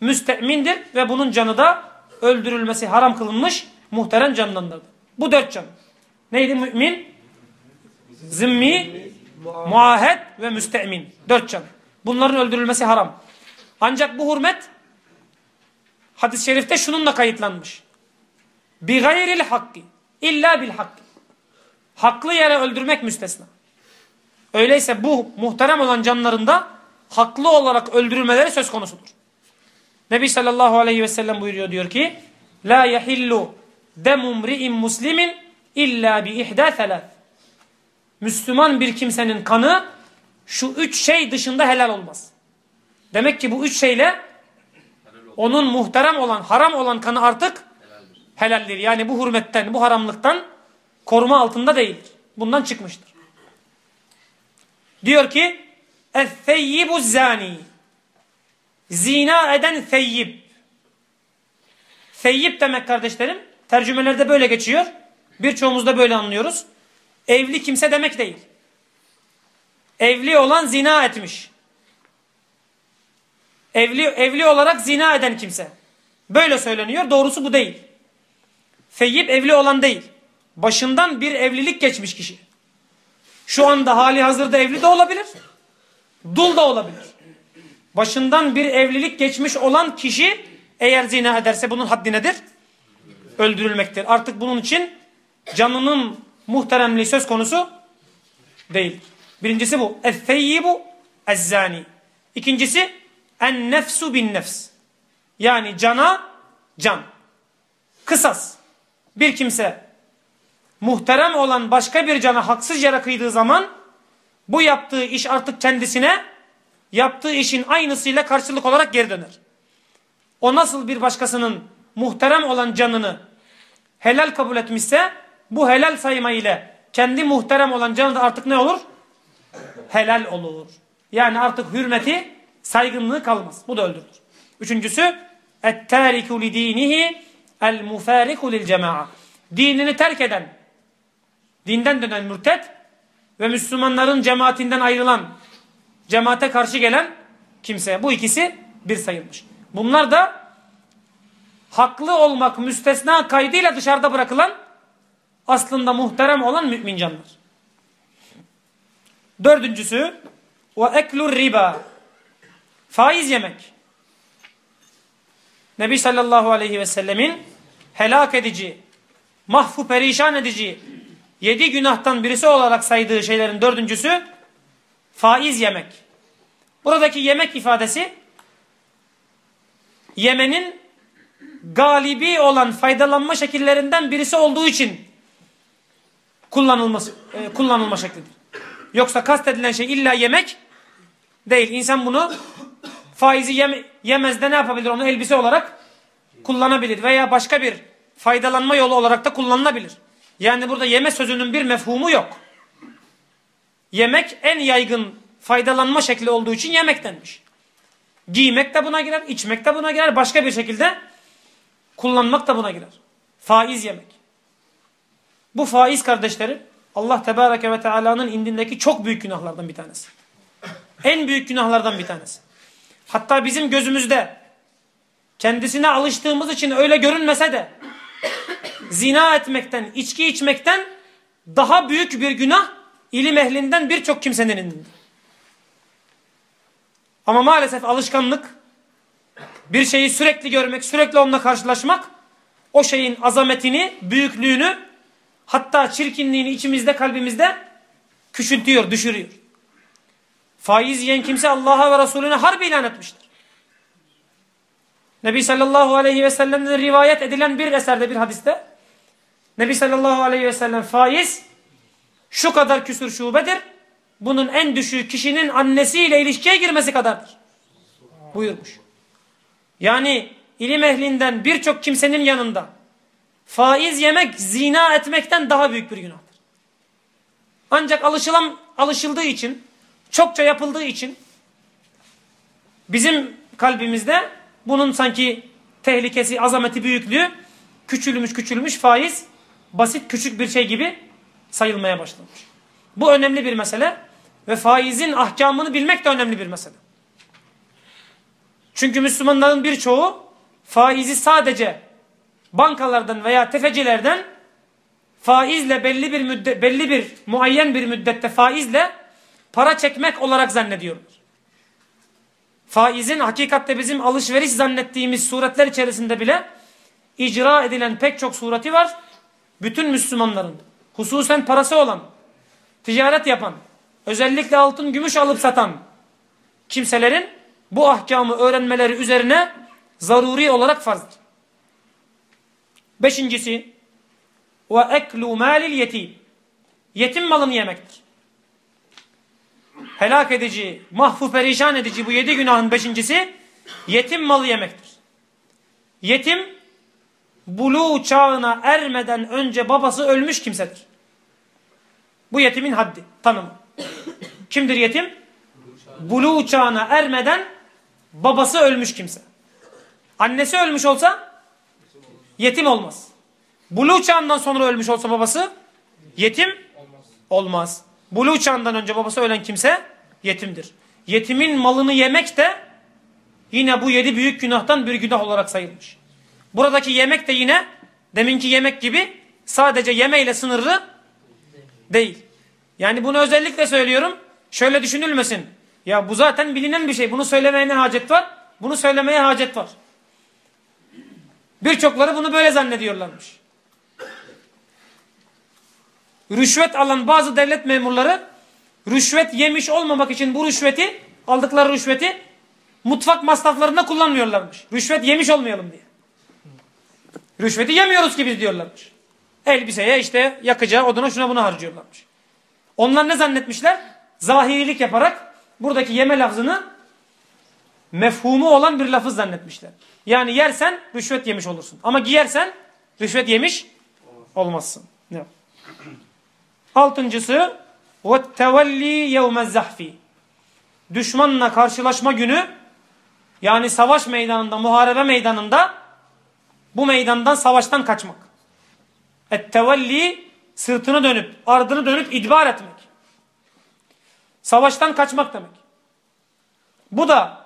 müstemindir ve bunun canı da öldürülmesi haram kılınmış muhterem canlandır. Bu dört can. Neydi mümin? Zimmi, muahed ve müstemin. Dört can. Bunların öldürülmesi haram. Ancak bu hürmet hadis-i şerifte şununla kayıtlanmış. Bi gayril hakki illa bil hakki. Haklı yere öldürmek müstesna. Öyleyse bu muhterem olan canlarında haklı olarak öldürülmeleri söz konusudur. Nebi sallallahu aleyhi ve sellem buyuruyor diyor ki La yahillu demumri'in muslimin illa bi ihda thalath. Müslüman bir kimsenin kanı şu üç şey dışında helal olmaz. Demek ki bu üç şeyle onun muhterem olan, haram olan kanı artık helaldir. Yani bu hürmetten, bu haramlıktan koruma altında değildir. Bundan çıkmıştır. Diyor ki اَثَّيِّبُ zani Zina eden feyyib. Feyyib demek kardeşlerim, tercümelerde böyle geçiyor. Birçoğumuz böyle anlıyoruz. Evli kimse demek değil. Evli olan zina etmiş. Evli, evli olarak zina eden kimse. Böyle söyleniyor. Doğrusu bu değil. Feyyip evli olan değil. Başından bir evlilik geçmiş kişi. Şu anda hali hazırda evli de olabilir. Dul da olabilir. Başından bir evlilik geçmiş olan kişi eğer zina ederse bunun haddi nedir? Öldürülmektir. Artık bunun için canının muhteremliği söz konusu değil. Birincisi bu. Es-seyyibu ez-zani. İkincisi en nefsu bin nefs. Yani cana can. Kısas. Bir kimse muhterem olan başka bir cana haksız yere kıydığı zaman bu yaptığı iş artık kendisine yaptığı işin aynısıyla karşılık olarak geri döner. O nasıl bir başkasının muhterem olan canını helal kabul etmişse bu helal sayma ile kendi muhterem olan canı da artık ne olur? helal olur. Yani artık hürmeti, saygınlığı kalmaz. Bu da öldürülür. Üçüncüsü اَتَّارِكُ لِد۪ينِهِ الْمُفَارِكُ لِلْجَمَاعَ Dinini terk eden, dinden dönen mürtet ve Müslümanların cemaatinden ayrılan, cemaate karşı gelen kimse. Bu ikisi bir sayılmış. Bunlar da haklı olmak müstesna kaydıyla dışarıda bırakılan aslında muhterem olan mümin canlar. Dördüncüsü ve eklur riba faiz yemek. Nebi sallallahu aleyhi ve sellemin helak edici, mahfu perişan edici yedi günahtan birisi olarak saydığı şeylerin dördüncüsü faiz yemek. Buradaki yemek ifadesi yemenin galibi olan faydalanma şekillerinden birisi olduğu için kullanılması, e, kullanılma şeklidir. Yoksa kastedilen şey illa yemek değil. İnsan bunu faizi yeme, yemez de ne yapabilir? Onu elbise olarak kullanabilir. Veya başka bir faydalanma yolu olarak da kullanılabilir. Yani burada yeme sözünün bir mefhumu yok. Yemek en yaygın faydalanma şekli olduğu için yemek denmiş. Giymek de buna girer, içmek de buna girer, başka bir şekilde kullanmak da buna girer. Faiz yemek. Bu faiz kardeşlerim Allah Tebareke ve Teala'nın indindeki çok büyük günahlardan bir tanesi. En büyük günahlardan bir tanesi. Hatta bizim gözümüzde kendisine alıştığımız için öyle görünmese de zina etmekten, içki içmekten daha büyük bir günah ilim ehlinden birçok kimsenin indinde. Ama maalesef alışkanlık, bir şeyi sürekli görmek, sürekli onunla karşılaşmak, o şeyin azametini, büyüklüğünü, hatta çirkinliğini içimizde, kalbimizde küçültüyor, düşürüyor. Faiz yiyen kimse Allah'a ve Resulüne harbi ilan etmiştir. Nebi sallallahu aleyhi ve sellem'den rivayet edilen bir eserde, bir hadiste, Nebi sallallahu aleyhi ve sellem faiz şu kadar küsür şubedir, bunun en düşüğü kişinin annesiyle ilişkiye girmesi kadardır. Buyurmuş. Yani ilim ehlinden birçok kimsenin yanında faiz yemek zina etmekten daha büyük bir günahtır. Ancak alışılan, alışıldığı için, çokça yapıldığı için bizim kalbimizde bunun sanki tehlikesi, azameti, büyüklüğü küçülmüş küçülmüş faiz basit küçük bir şey gibi sayılmaya başlamış. Bu önemli bir mesele. Ve faizin ahkamını bilmek de önemli bir mesele. Çünkü Müslümanların birçoğu faizi sadece bankalardan veya tefecilerden faizle belli bir müddet, belli bir muayyen bir müddette faizle para çekmek olarak zannediyorlar. Faizin hakikatte bizim alışveriş zannettiğimiz suretler içerisinde bile icra edilen pek çok sureti var. Bütün Müslümanların hususen parası olan, ticaret yapan, özellikle altın gümüş alıp satan kimselerin bu ahkamı öğrenmeleri üzerine zaruri olarak farzdır. Beşincisi ve eklu malil yetim. Yetim malını yemektir. Helak edici, mahfu perişan edici bu yedi günahın beşincisi yetim malı yemektir. Yetim bulu çağına ermeden önce babası ölmüş kimsedir. Bu yetimin haddi, tanımı. Kimdir yetim? Bulu çağına ermeden babası ölmüş kimse. Annesi ölmüş olsa yetim olmaz. Bulu çağından sonra ölmüş olsa babası yetim olmaz. Bulu çağından önce babası ölen kimse yetimdir. Yetimin malını yemek de yine bu yedi büyük günahtan bir günah olarak sayılmış. Buradaki yemek de yine deminki yemek gibi sadece yemeyle sınırlı değil. Yani bunu özellikle söylüyorum. Şöyle düşünülmesin. Ya bu zaten bilinen bir şey. Bunu söylemeye ne hacet var? Bunu söylemeye hacet var. Birçokları bunu böyle zannediyorlarmış. Rüşvet alan bazı devlet memurları rüşvet yemiş olmamak için bu rüşveti aldıkları rüşveti mutfak masraflarında kullanmıyorlarmış. Rüşvet yemiş olmayalım diye. Rüşveti yemiyoruz ki biz diyorlarmış. Elbiseye işte yakacağı oduna şuna buna harcıyorlarmış. Onlar ne zannetmişler? Zahirilik yaparak buradaki yeme lafzını mefhumu olan bir lafız zannetmişler. Yani yersen rüşvet yemiş olursun. Ama giyersen rüşvet yemiş olmazsın. Ne? Altıncısı وَالتَّوَلِّي يَوْمَ الزَّحْفِ Düşmanla karşılaşma günü yani savaş meydanında, muharebe meydanında bu meydandan, savaştan kaçmak. Ettevelli sırtını dönüp, ardını dönüp idbar etmek. Savaştan kaçmak demek. Bu da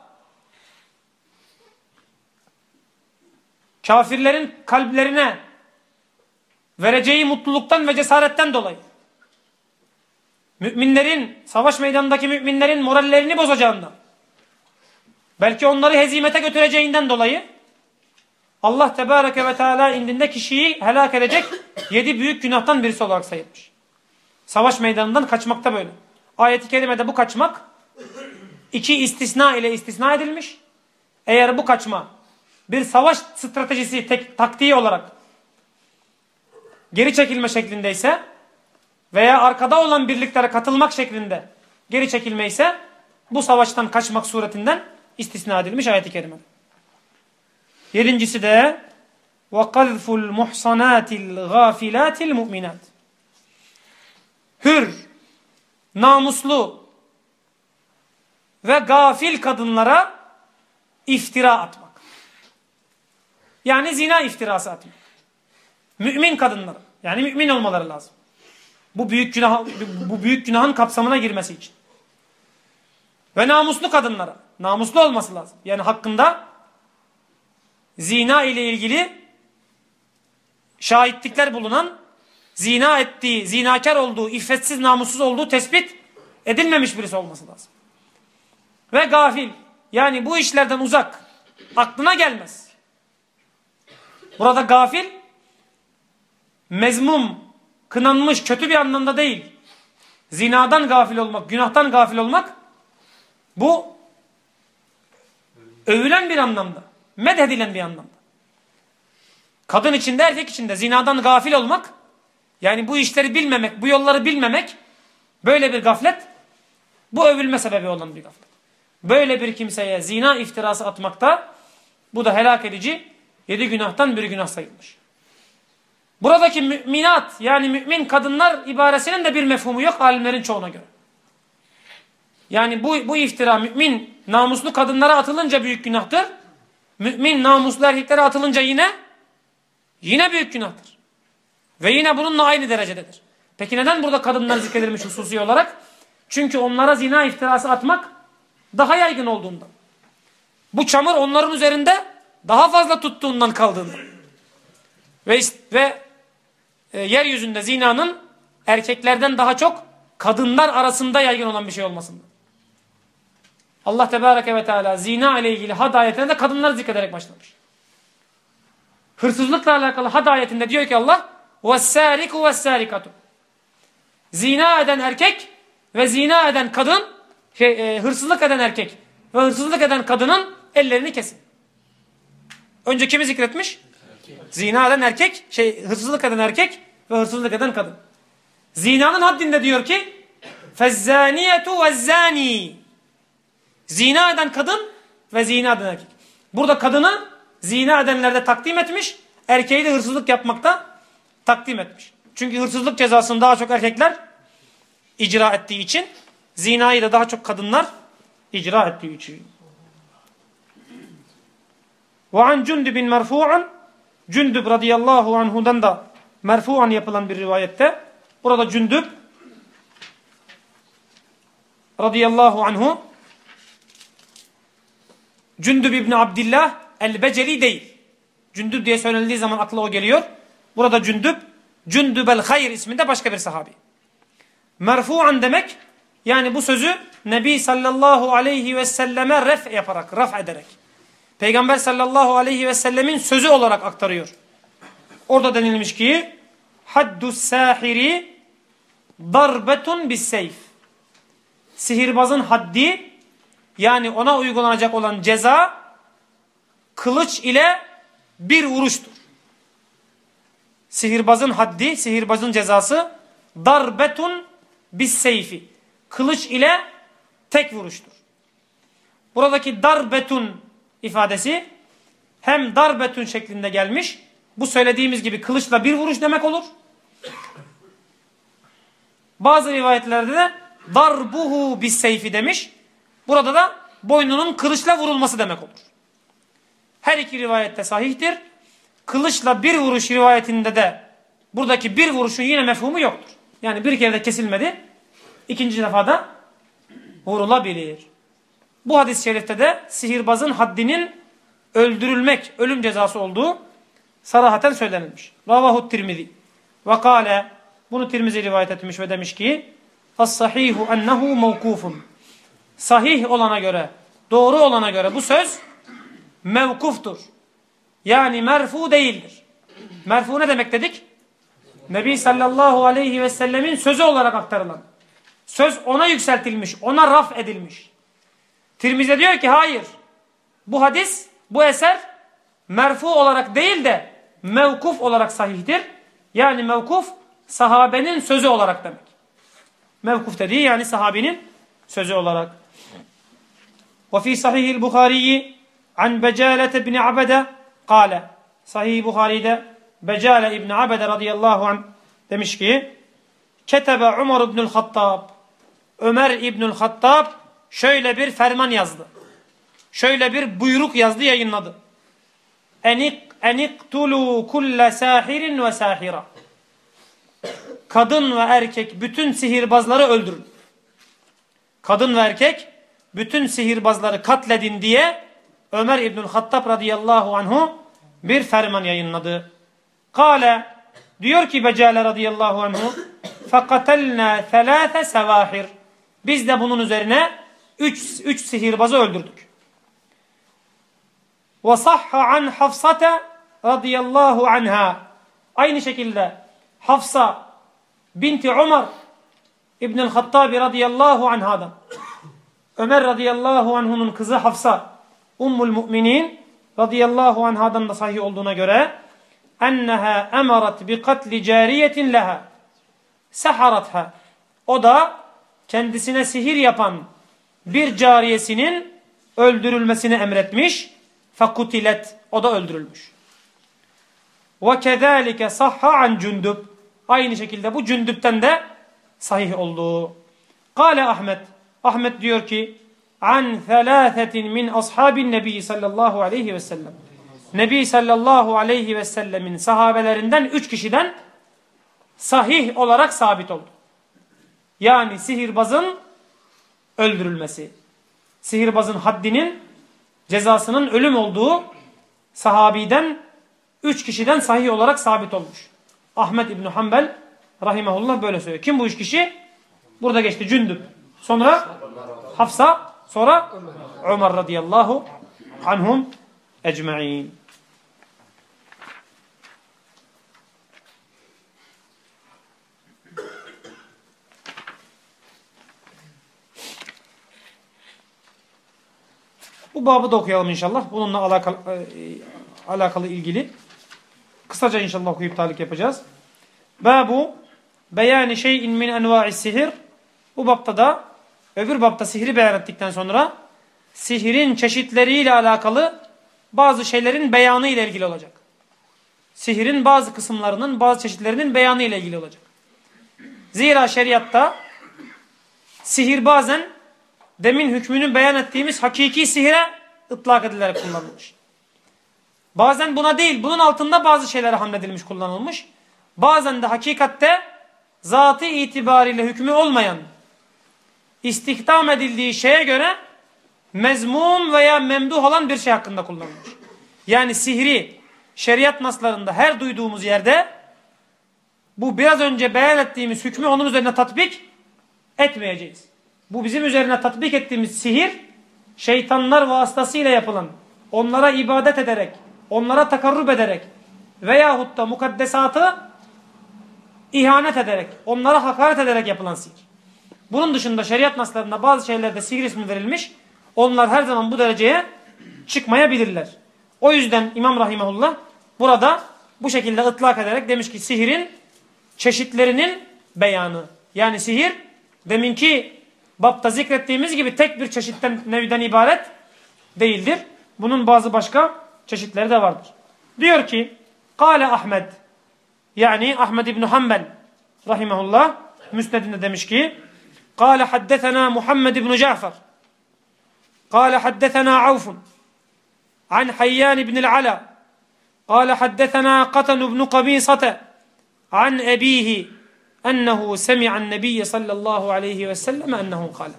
kafirlerin kalplerine vereceği mutluluktan ve cesaretten dolayı müminlerin, savaş meydanındaki müminlerin morallerini bozacağından belki onları hezimete götüreceğinden dolayı Allah Tebareke ve Teala indinde kişiyi helak edecek <coughs> yedi büyük günahtan birisi olarak sayılmış. Savaş meydanından kaçmakta böyle. Ayet-i kerimede bu kaçmak iki istisna ile istisna edilmiş. Eğer bu kaçma bir savaş stratejisi, tek, taktiği olarak geri çekilme şeklindeyse veya arkada olan birliklere katılmak şeklinde geri çekilme ise bu savaştan kaçmak suretinden istisna edilmiş ayet-i kerimede. Yedincisi de وَقَذْفُ الْمُحْصَنَاتِ الْغَافِلَاتِ الْمُؤْمِنَاتِ Hür, namuslu ve gafil kadınlara iftira atmak. Yani zina iftirası atmak. Mümin kadınlara. Yani mümin olmaları lazım. Bu büyük günah bu büyük günahın kapsamına girmesi için. Ve namuslu kadınlara. Namuslu olması lazım. Yani hakkında zina ile ilgili şahitlikler bulunan zina ettiği, zinakar olduğu, iffetsiz, namussuz olduğu tespit edilmemiş birisi olması lazım. Ve gafil. Yani bu işlerden uzak. Aklına gelmez. Burada gafil mezmum, kınanmış, kötü bir anlamda değil. Zinadan gafil olmak, günahtan gafil olmak bu övülen bir anlamda. Medhedilen bir anlamda. Kadın içinde erkek içinde zinadan gafil olmak yani bu işleri bilmemek, bu yolları bilmemek böyle bir gaflet bu övülme sebebi olan bir gaflet. Böyle bir kimseye zina iftirası atmakta bu da helak edici yedi günahtan bir günah sayılmış. Buradaki müminat yani mümin kadınlar ibaresinin de bir mefhumu yok alimlerin çoğuna göre. Yani bu, bu iftira mümin namuslu kadınlara atılınca büyük günahtır. Mümin namuslu erkeklere atılınca yine yine büyük günahtır. Ve yine bununla aynı derecededir. Peki neden burada kadınlar zikredilmiş hususi olarak? Çünkü onlara zina iftirası atmak daha yaygın olduğundan. Bu çamur onların üzerinde daha fazla tuttuğundan kaldığından. Ve, ve e, yeryüzünde zinanın erkeklerden daha çok kadınlar arasında yaygın olan bir şey olmasından. Allah Tebareke ve Teala zina ile ilgili had ayetinde kadınları zikrederek başlamış. Hırsızlıkla alakalı had ayetinde diyor ki Allah وَالسَّارِكُ وَالسَّارِكَةُ Zina eden erkek ve zina eden kadın şey, e, hırsızlık eden erkek ve hırsızlık eden kadının ellerini kesin. Önce kimi zikretmiş? Zina eden erkek, şey hırsızlık eden erkek ve hırsızlık eden kadın. Zinanın haddinde diyor ki فَالزَّانِيَةُ وَالزَّانِي Zina eden kadın ve zina eden erkek. Burada kadını zina edenlerde takdim etmiş, erkeği de hırsızlık yapmakta takdim etmiş. Çünkü hırsızlık cezasını daha çok erkekler icra ettiği için, zinayı da daha çok kadınlar icra ettiği için. Ve an Cündüb'in merfu'an Cündüb radıyallahu anhudan da merfu'an yapılan bir rivayette burada Cündüb radıyallahu anhu Cündüb İbni Abdillah el-Beceli değil. Cündüb diye söylenildiği zaman akla o geliyor. Burada Cündüb, Cündübel Hayr isminde başka bir sahabi. Merfu'an demek yani bu sözü Nebi sallallahu aleyhi ve selleme ref yaparak, raf ederek. Peygamber sallallahu aleyhi ve sellemin sözü olarak aktarıyor. Orada denilmiş ki Haddus sahiri darbetun bis seyf. Sihirbazın haddi yani ona uygulanacak olan ceza kılıç ile bir vuruştur. Sihirbazın haddi, sihirbazın cezası darbetun bis seyfi. Kılıç ile tek vuruştur. Buradaki darbetun ifadesi hem darbetun şeklinde gelmiş. Bu söylediğimiz gibi kılıçla bir vuruş demek olur. Bazı rivayetlerde de darbuhu bis seyfi demiş. Burada da boynunun kılıçla vurulması demek olur. Her iki rivayette sahihtir. Kılıçla bir vuruş rivayetinde de buradaki bir vuruşun yine mefhumu yoktur. Yani bir kere de kesilmedi. ikinci defada vurulabilir. Bu hadis-i şerifte de sihirbazın haddinin öldürülmek, ölüm cezası olduğu sarahaten söylenilmiş. Ravahu Tirmizi. Ve kâle bunu Tirmizi rivayet etmiş ve demiş ki As-sahihu ennehu mevkufun. Sahih olana göre, doğru olana göre bu söz mevkuftur. Yani merfu değildir. Merfu ne demek dedik? Nebi sallallahu aleyhi ve sellemin sözü olarak aktarılan. Söz ona yükseltilmiş, ona raf edilmiş. Tirmize diyor ki hayır. Bu hadis, bu eser merfu olarak değil de mevkuf olarak sahihtir. Yani mevkuf sahabenin sözü olarak demek. Mevkuf dediği yani sahabinin sözü olarak. وفي صحيح البخاري عن بجالة بن عبدة قال Sahih Buhari'de Becale İbni Abede radıyallahu anh demiş ki Ketebe Umar İbnül Hattab Ömer İbnül Hattab şöyle bir ferman yazdı. Şöyle bir buyruk yazdı yayınladı. Enik eniktulu kulle sahirin ve sahira. Kadın ve erkek bütün sihirbazları öldürün. Kadın ve erkek bütün sihirbazları katledin diye Ömer İbnül Hattab radıyallahu anhu bir ferman yayınladı. Kale diyor ki Becale radıyallahu anhu فَقَتَلْنَا ثَلَاثَ sevahir. Biz de bunun üzerine üç, üç sihirbazı öldürdük. وَصَحَّ عَنْ حَفْصَةَ radıyallahu anha. Aynı şekilde Hafsa binti Umar İbnül Hattabi radıyallahu anhadan Ömer radıyallahu anhunun kızı Hafsa Ummul Müminin radıyallahu anhadan da sahih olduğuna göre enneha emarat bi katli cariyetin leha seharatha o da kendisine sihir yapan bir cariyesinin öldürülmesini emretmiş. Fakutilet o da öldürülmüş. Ve kezalike sahha an cündüb. Aynı şekilde bu cündüpten de sahih oldu. Kale Ahmet. Ahmet diyor ki an thalâthetin min ashabin nebi sallallahu aleyhi ve sellem. Nebi sallallahu aleyhi ve sellemin sahabelerinden üç kişiden sahih olarak sabit oldu. Yani sihirbazın öldürülmesi. Sihirbazın haddinin cezasının ölüm olduğu sahabiden üç kişiden sahih olarak sabit olmuş. Ahmet İbni Hanbel rahimahullah böyle söylüyor. Kim bu üç kişi? Burada geçti Cündüb. Sonra Hafsa Sonra Ömer radıyallahu anhum ecma'in. Bu babı da okuyalım inşallah. Bununla alakalı, e, alakalı ilgili. Kısaca inşallah okuyup talik yapacağız. Babu beyani şeyin min enva'i sihir. Bu babta da Öbür bapta sihri beyan ettikten sonra sihirin çeşitleriyle alakalı bazı şeylerin beyanı ile ilgili olacak. Sihirin bazı kısımlarının, bazı çeşitlerinin beyanı ile ilgili olacak. Zira şeriatta sihir bazen demin hükmünü beyan ettiğimiz hakiki sihire ıtlak edilerek kullanılmış. Bazen buna değil, bunun altında bazı şeylere hamledilmiş, kullanılmış. Bazen de hakikatte zatı itibariyle hükmü olmayan istihdam edildiği şeye göre mezmum veya memduh olan bir şey hakkında kullanılmış. Yani sihri şeriat naslarında her duyduğumuz yerde bu biraz önce beyan ettiğimiz hükmü onun üzerine tatbik etmeyeceğiz. Bu bizim üzerine tatbik ettiğimiz sihir şeytanlar vasıtasıyla yapılan, onlara ibadet ederek, onlara takarrub ederek veyahut da mukaddesatı ihanet ederek, onlara hakaret ederek yapılan sihir. Bunun dışında şeriat naslarında bazı şeylerde sihir ismi verilmiş. Onlar her zaman bu dereceye çıkmayabilirler. O yüzden İmam Rahimahullah burada bu şekilde ıtlak ederek demiş ki sihirin çeşitlerinin beyanı. Yani sihir deminki bapta zikrettiğimiz gibi tek bir çeşitten nevden ibaret değildir. Bunun bazı başka çeşitleri de vardır. Diyor ki Kale Ahmed. Yani Ahmed İbni Hanbel rahimahullah müsnedinde demiş ki Kale haddetena Muhammed İbni Cafer. Kale haddetena Avfun. An Hayyan İbni'l Ala Kale haddetena Katan İbni Kabisate an ebihi ennehu semi'an nebiyye sallallahu aleyhi ve sellem ennehu kal.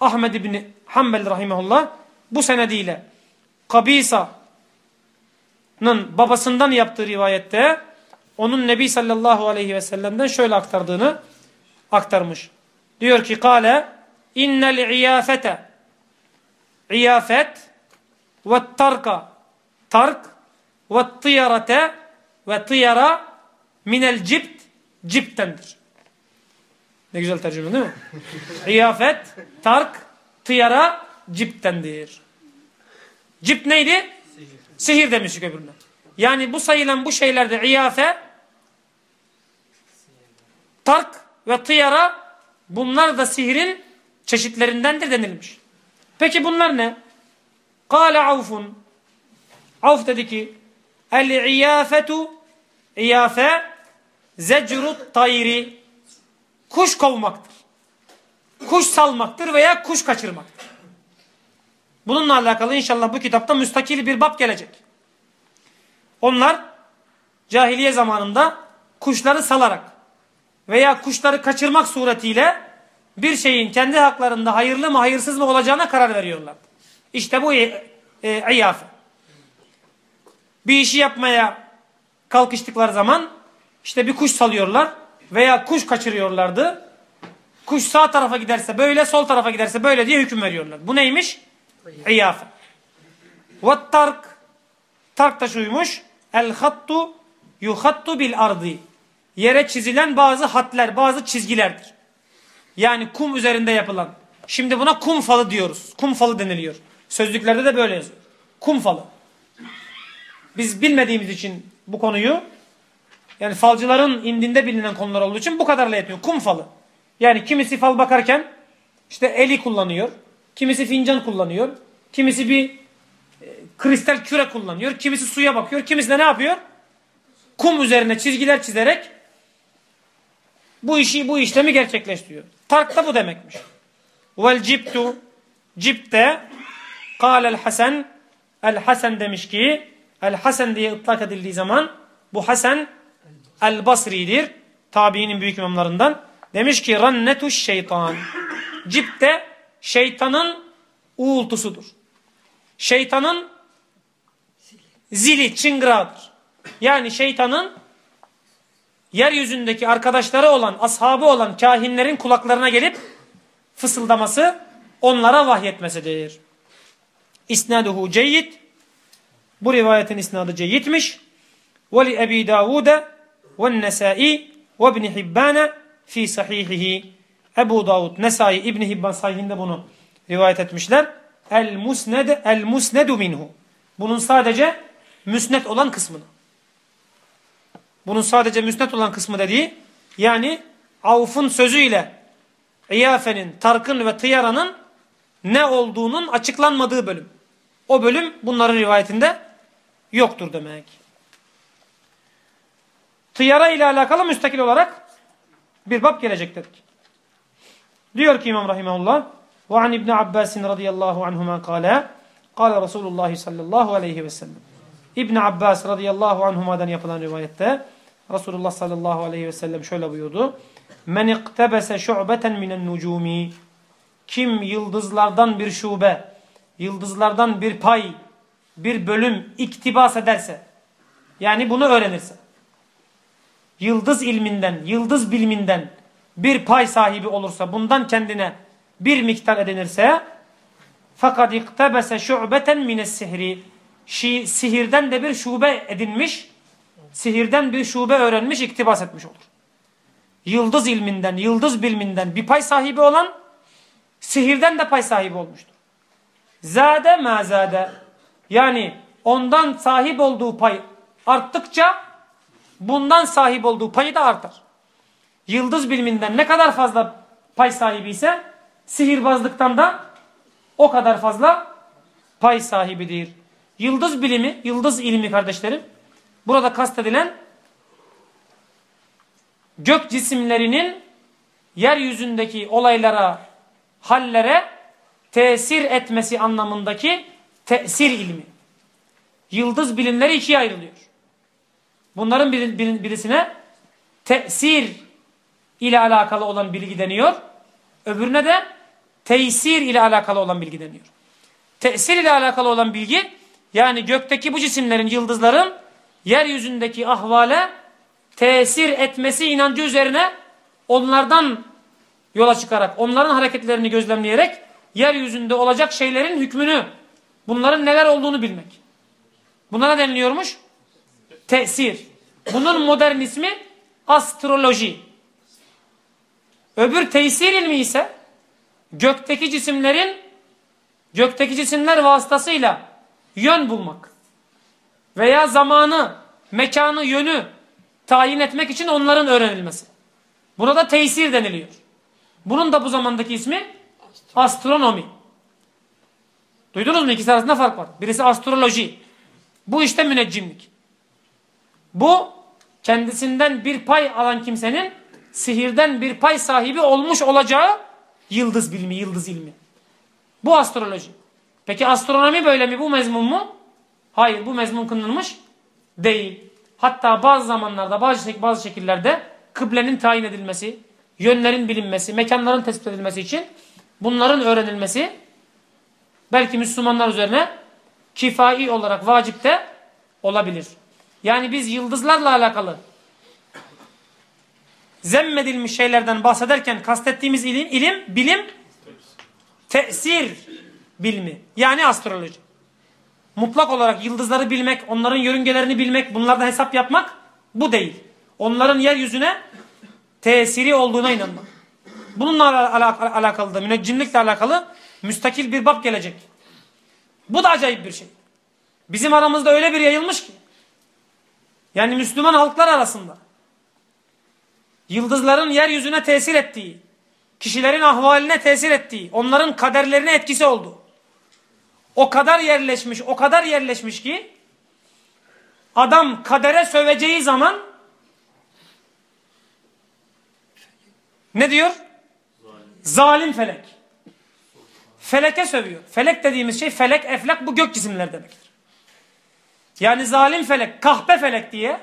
Ahmed ibn Hanbel rahimahullah bu senediyle Kabisa'nın babasından yaptığı rivayette onun Nebi sallallahu aleyhi ve sellem'den şöyle aktardığını aktarmış. Diyor ki kale innel iyafete iyafet ve tarka tark ve tiyarete ve tiyara minel cibt ciptendir. Ne güzel tercüme değil mi? <laughs> İyafet, tark, tıyara ciptendir. Cip neydi? Sihir, Sihir demiştik öbürüne. Yani bu sayılan bu şeylerde iyafe, tark ve tıyara bunlar da sihirin çeşitlerindendir denilmiş. Peki bunlar ne? Kale avfun. Avf dedi ki El-iyafetu iyafe zecrut tayri kuş kovmaktır. Kuş salmaktır veya kuş kaçırmaktır. Bununla alakalı inşallah bu kitapta müstakil bir bab gelecek. Onlar cahiliye zamanında kuşları salarak veya kuşları kaçırmak suretiyle bir şeyin kendi haklarında hayırlı mı hayırsız mı olacağına karar veriyorlar. İşte bu e, e, iyafe. Bir işi yapmaya kalkıştıkları zaman işte bir kuş salıyorlar veya kuş kaçırıyorlardı. Kuş sağ tarafa giderse böyle, sol tarafa giderse böyle diye hüküm veriyorlar. Bu neymiş? İyafe. Ve tark. Tark da şuymuş. El hattu yuhattu bil ardı. Yere çizilen bazı hatler, bazı çizgilerdir. Yani kum üzerinde yapılan. Şimdi buna kum falı diyoruz. Kum falı deniliyor. Sözlüklerde de böyle yazıyor. Kum falı. Biz bilmediğimiz için bu konuyu yani falcıların indinde bilinen konular olduğu için bu kadarla yetmiyor. Kum falı. Yani kimisi fal bakarken işte eli kullanıyor. Kimisi fincan kullanıyor. Kimisi bir e, kristal küre kullanıyor. Kimisi suya bakıyor. Kimisi de ne yapıyor? Kum üzerine çizgiler çizerek bu işi bu işlemi gerçekleştiriyor. Tark da bu demekmiş. Vel ciptu cipte kâlel hasen el hasen demiş ki el hasen diye ıtlak edildiği zaman bu hasen el basridir. Tabiinin büyük imamlarından. Demiş ki rannetuş şeytan. Cip de şeytanın uğultusudur. Şeytanın zili, çıngırağıdır. Yani şeytanın yeryüzündeki arkadaşları olan, ashabı olan kahinlerin kulaklarına gelip fısıldaması, onlara vahyetmesidir. İsnaduhu ceyyid. Bu rivayetin isnadı ceyyitmiş. Ve li Ebi Davud'e ve İbni Hibbane fi sahihihi. Ebu Davud, Nesai, İbni Hibban sahihinde bunu rivayet etmişler. El musned el musnedu minhu. Bunun sadece müsnet olan kısmını. Bunun sadece müsnet olan kısmı dediği yani Avf'ın sözüyle İyafe'nin, Tark'ın ve Tıyara'nın ne olduğunun açıklanmadığı bölüm. O bölüm bunların rivayetinde yoktur demek. Tıyara ile alakalı müstakil olarak bir bab gelecek dedik. Diyor ki İmam Rahimahullah an İbni Abbasin radıyallahu anhuma kâle kâle Resulullah sallallahu aleyhi ve sellem İbni Abbas radıyallahu anhuma'dan yapılan rivayette Resulullah sallallahu aleyhi ve sellem şöyle buyurdu. Men iktebese şu'beten minen nucumi kim yıldızlardan bir şube, yıldızlardan bir pay, bir bölüm iktibas ederse, yani bunu öğrenirse, yıldız ilminden, yıldız biliminden bir pay sahibi olursa, bundan kendine bir miktar edinirse fakat iktebese şu'beten mines sihri sihirden de bir şube edinmiş, sihirden bir şube öğrenmiş, iktibas etmiş olur. Yıldız ilminden, yıldız biliminden bir pay sahibi olan, sihirden de pay sahibi olmuştur. Zade ma zade. Yani ondan sahip olduğu pay arttıkça bundan sahip olduğu payı da artar. Yıldız biliminden ne kadar fazla pay sahibi ise sihirbazlıktan da o kadar fazla pay sahibidir. Yıldız bilimi, yıldız ilmi kardeşlerim burada kastedilen gök cisimlerinin yeryüzündeki olaylara, hallere tesir etmesi anlamındaki tesir ilmi. Yıldız bilimleri ikiye ayrılıyor. Bunların bir, bir, birisine tesir ile alakalı olan bilgi deniyor. Öbürüne de tesir ile alakalı olan bilgi deniyor. Tesir ile alakalı olan bilgi yani gökteki bu cisimlerin, yıldızların yeryüzündeki ahvale tesir etmesi inancı üzerine onlardan yola çıkarak, onların hareketlerini gözlemleyerek yeryüzünde olacak şeylerin hükmünü, bunların neler olduğunu bilmek. Buna ne deniliyormuş? Tesir. Bunun modern ismi astroloji. Öbür tesir ilmi ise gökteki cisimlerin gökteki cisimler vasıtasıyla yön bulmak veya zamanı, mekanı, yönü tayin etmek için onların öğrenilmesi. Burada tesir deniliyor. Bunun da bu zamandaki ismi astronomi. Duydunuz mu? İkisi arasında fark var. Birisi astroloji. Bu işte müneccimlik. Bu kendisinden bir pay alan kimsenin sihirden bir pay sahibi olmuş olacağı yıldız bilimi, yıldız ilmi. Bu astroloji. Peki astronomi böyle mi? Bu mezmun mu? Hayır bu mezmun kınılmış değil. Hatta bazı zamanlarda bazı, bazı şekillerde kıblenin tayin edilmesi, yönlerin bilinmesi, mekanların tespit edilmesi için bunların öğrenilmesi belki Müslümanlar üzerine kifai olarak vacip de olabilir. Yani biz yıldızlarla alakalı zemmedilmiş şeylerden bahsederken kastettiğimiz ilim, ilim bilim, tesir bilimi. Yani astroloji. Mutlak olarak yıldızları bilmek, onların yörüngelerini bilmek, bunlardan hesap yapmak bu değil. Onların yeryüzüne tesiri olduğuna inanmak. Bununla al alakalı da müneccimlikle alakalı müstakil bir bab gelecek. Bu da acayip bir şey. Bizim aramızda öyle bir yayılmış ki. Yani Müslüman halklar arasında yıldızların yeryüzüne tesir ettiği, kişilerin ahvaline tesir ettiği, onların kaderlerine etkisi oldu. O kadar yerleşmiş, o kadar yerleşmiş ki adam kadere söveceği zaman ne diyor? Zalim felek. Feleke sövüyor. Felek dediğimiz şey felek, eflak bu gök cisimler demektir. Yani zalim felek, kahpe felek diye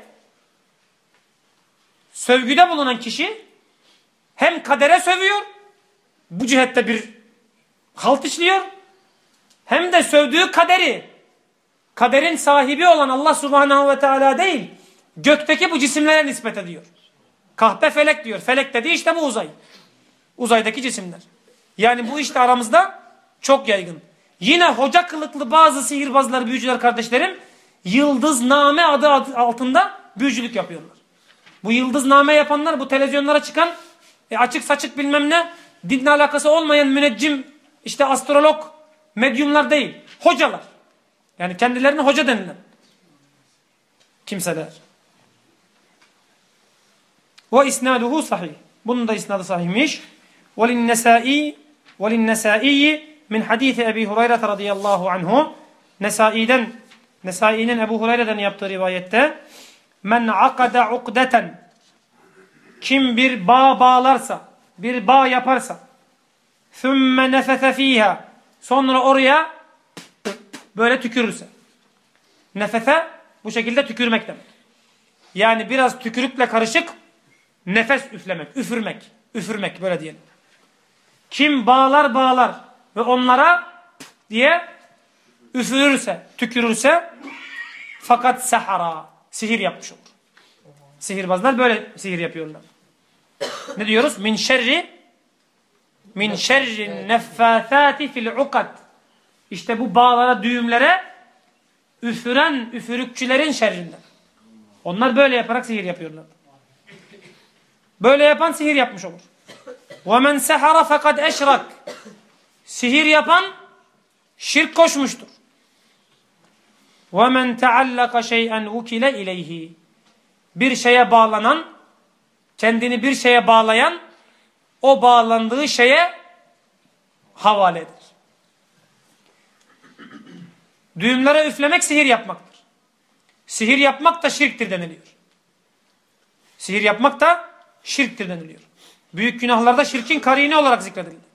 sövgüde bulunan kişi hem kadere sövüyor, bu cihette bir halt işliyor, hem de sövdüğü kaderi, kaderin sahibi olan Allah subhanahu ve teala değil, gökteki bu cisimlere nispet ediyor. Kahpe felek diyor. Felek dediği işte bu uzay. Uzaydaki cisimler. Yani bu işte aramızda çok yaygın. Yine hoca kılıklı bazı sihirbazlar, büyücüler kardeşlerim Yıldızname adı altında büyücülük yapıyorlar. Bu yıldızname yapanlar bu televizyonlara çıkan e, açık saçık bilmem ne dinle alakası olmayan müneccim işte astrolog medyumlar değil. Hocalar. Yani kendilerine hoca denilen kimseler. Ve isnaduhu sahih. Bunun da isnadı sahihmiş. Ve linnasai ve linnasai min hadisi Ebi Hureyre radıyallahu anhu Nesai'den Nesai'nin Ebu Hureyre'den yaptığı rivayette men akada ukdeten kim bir bağ bağlarsa bir bağ yaparsa thumme nefese fiha sonra oraya böyle tükürürse nefese bu şekilde tükürmek demek. Yani biraz tükürükle karışık nefes üflemek, üfürmek, üfürmek böyle diyelim. Kim bağlar bağlar ve onlara diye üfürürse, tükürürse fakat sehara sihir yapmış olur. Sihirbazlar böyle sihir yapıyorlar. Ne diyoruz? Min şerri min şerri neffâthâti fil ukad. İşte bu bağlara, düğümlere üfüren üfürükçülerin şerrinden. Onlar böyle yaparak sihir yapıyorlar. Böyle yapan sihir yapmış olur. وَمَنْ سَحَرَ فَقَدْ eşrak. Sihir yapan şirk koşmuştur. وَمَنْ تَعَلَّقَ شَيْئًا وُكِلَ اِلَيْهِ Bir şeye bağlanan, kendini bir şeye bağlayan, o bağlandığı şeye havale eder. Düğümlere üflemek sihir yapmaktır. Sihir yapmak da şirktir deniliyor. Sihir yapmak da şirktir deniliyor. Büyük günahlarda şirkin karine olarak zikredildi.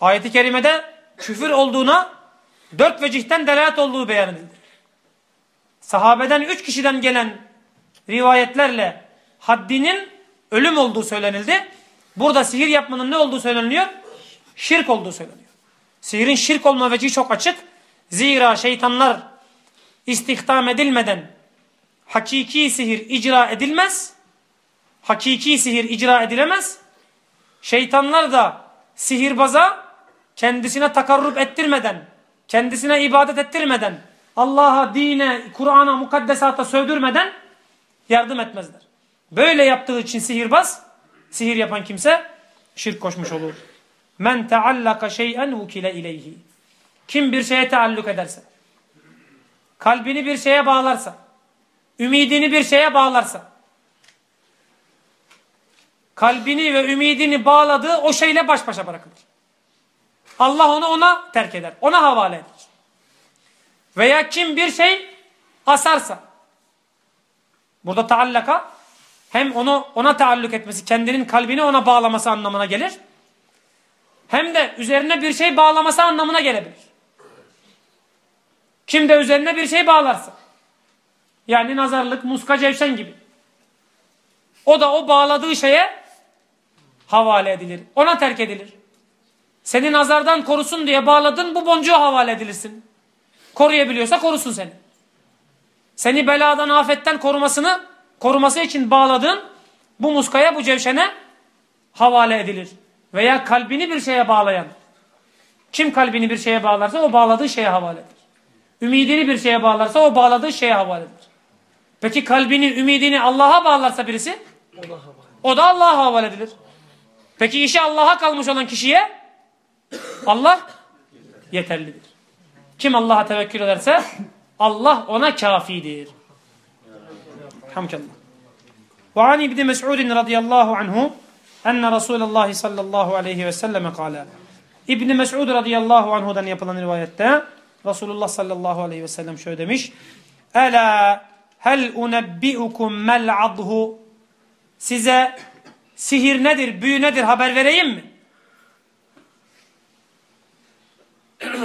Ayet-i kerimede küfür olduğuna dört vecihten delalet olduğu beyan edildi. Sahabeden üç kişiden gelen rivayetlerle haddinin ölüm olduğu söylenildi. Burada sihir yapmanın ne olduğu söyleniyor? Şirk olduğu söyleniyor. Sihirin şirk olma vecihi çok açık. Zira şeytanlar istihdam edilmeden hakiki sihir icra edilmez. Hakiki sihir icra edilemez. Şeytanlar da sihirbaza kendisine takarrub ettirmeden, kendisine ibadet ettirmeden, Allah'a, dine, Kur'an'a, mukaddesata sövdürmeden yardım etmezler. Böyle yaptığı için sihirbaz, sihir yapan kimse şirk koşmuş olur. Men teallaka şey'en vukile ileyhi. Kim bir şeye taalluk ederse, kalbini bir şeye bağlarsa, ümidini bir şeye bağlarsa, kalbini ve ümidini bağladığı o şeyle baş başa bırakılır. Allah onu ona terk eder. Ona havale eder. Veya kim bir şey asarsa, burada taallaka hem onu ona taalluk etmesi, kendinin kalbini ona bağlaması anlamına gelir. Hem de üzerine bir şey bağlaması anlamına gelebilir. Kim de üzerine bir şey bağlarsa. Yani nazarlık, muska, cevşen gibi. O da o bağladığı şeye havale edilir. Ona terk edilir. Seni nazardan korusun diye bağladın bu boncuğa havale edilirsin. Koruyabiliyorsa korusun seni. Seni beladan, afetten korumasını koruması için bağladığın bu muskaya, bu cevşene havale edilir. Veya kalbini bir şeye bağlayan. Kim kalbini bir şeye bağlarsa o bağladığı şeye havale edilir. Ümidini bir şeye bağlarsa o bağladığı şeye havale edilir. Peki kalbini, ümidini Allah'a bağlarsa birisi o da Allah'a havale edilir. Peki işi Allah'a kalmış olan kişiye Allah yeterlidir. Kim Allah'a tevekkül ederse Allah ona kafidir. Hamdülillah. Ve an İbni Mes'udin radıyallahu anhu enne Resulullah sallallahu aleyhi ve selleme kâle. İbni Mes'ud radıyallahu anhudan yapılan rivayette Resulullah sallallahu aleyhi ve sellem şöyle demiş. Ela hel unebbiukum mel size sihir nedir, büyü nedir haber vereyim mi?